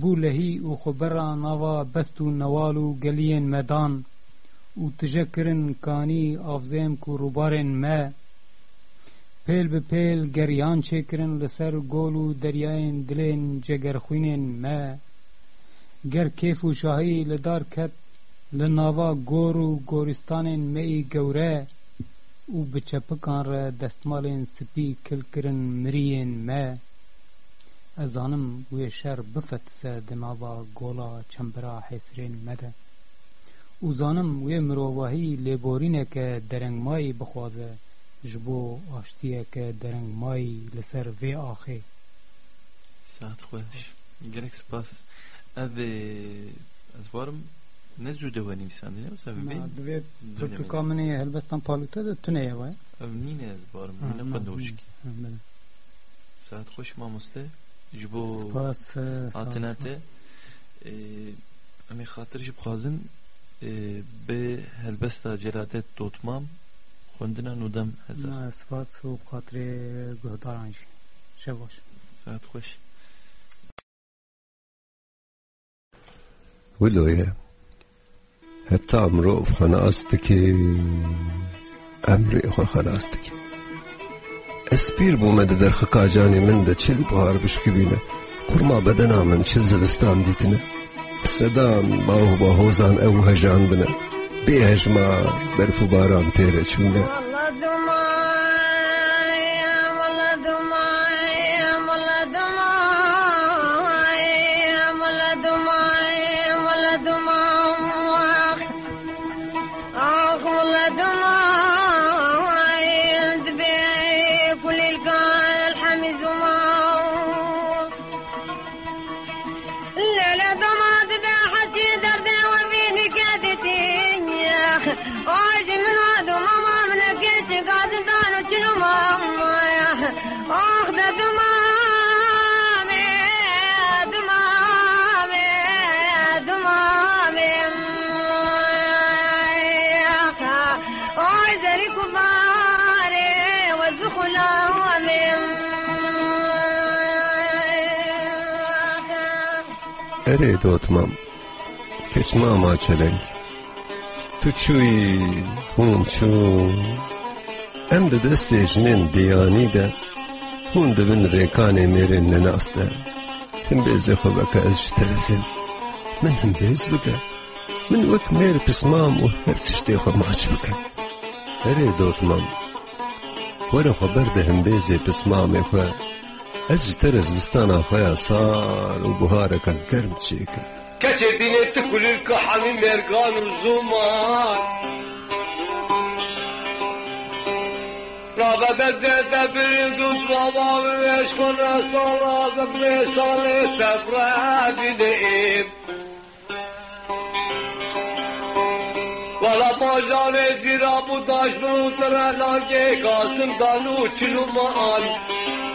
bû lehî û xwebera nava best û newal û geliyên me dan û tije kirin kanî avzêm ku rûbarên me pêl bi pêl geriyan çêkirin li ser gol û deryayên dilên cegerxwînên me ger kêf û şahî li dar ket li nava gor û goristanên me î gewre و بچپکان را دستمالین سپی کل کرن مرین ما ازانم وی شر بفتسه دناوا گولا چمبرا حسرین مده و زانم وی مروواهی لیبورینه که درنگ مایی بخوازه جبو آشتیه که درنگ مایی لسر وی آخه ساعت خوش گلک سپاس اذ از بارم نزو دوانی سنده نه بسا ما ببین دوی پرتوکا منی هلبستان پالوته ده تونه یه وای اv nine ez barım nine qandoşki saat xoş mamuste ji bo سپاس hatinate em ê xatir jî bixwazin bi helbesta celadet dotmam xwendina nûdem hezar ما سپاس و بخاطر گهداران جی حتی امرو خانه است که امر خانه است که. اسپیر بومده در خکاجانی من ده چل بهار بشکی بینه کرما بدن آمن چل زوستان دیتنه. سدان باهو باهوزان هوزان او هجاندنه. بی هجما برف و باران تیره چونه. Ere dotmam keçma ama çelenk. Tu çuy hun çu em de destejinin diyani de. Hun de bin rekane merin nenas de him beze xobaka ez jterezin min him bez bike min wek mer pismam û her tiştê xwe maç bike erê dotmam were xwe ber de him bezê pismamê xwe ez ji te re zivistana xwe ya sar û buhareka germ çêkim كتب بنت كل الكحم مرقان الزمان رابط الزيت بردوت بابا ويشكن صلاة قبل صلاة تفرح بدئيب ولا باجان زیرا بوداش بودر لاگه قاسم دانو چلو مان دود مامه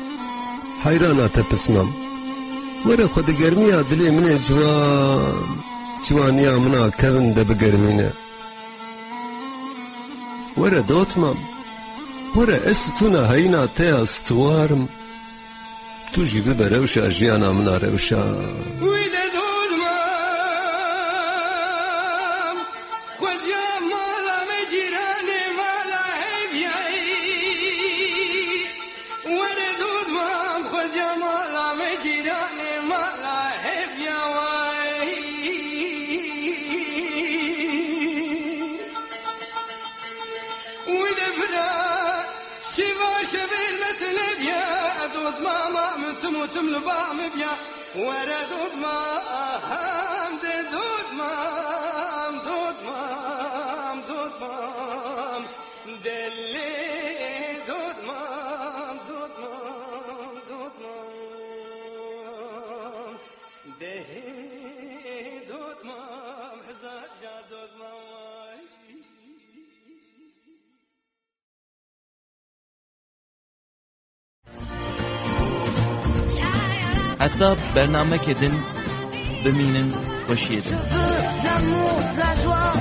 حیران ته پسمم وره خود گرمی آدلی دلې منې جوان جوانیا منا کبن د بګرمینه وره دوتمم. وره استونه هینا ته استوارم. تو جیبه بروش آجیان آمنا روشا وی البام بيا وردوا بما Hatta bernamek edin biminin başı Je edin. veux de l'amour, de la joie,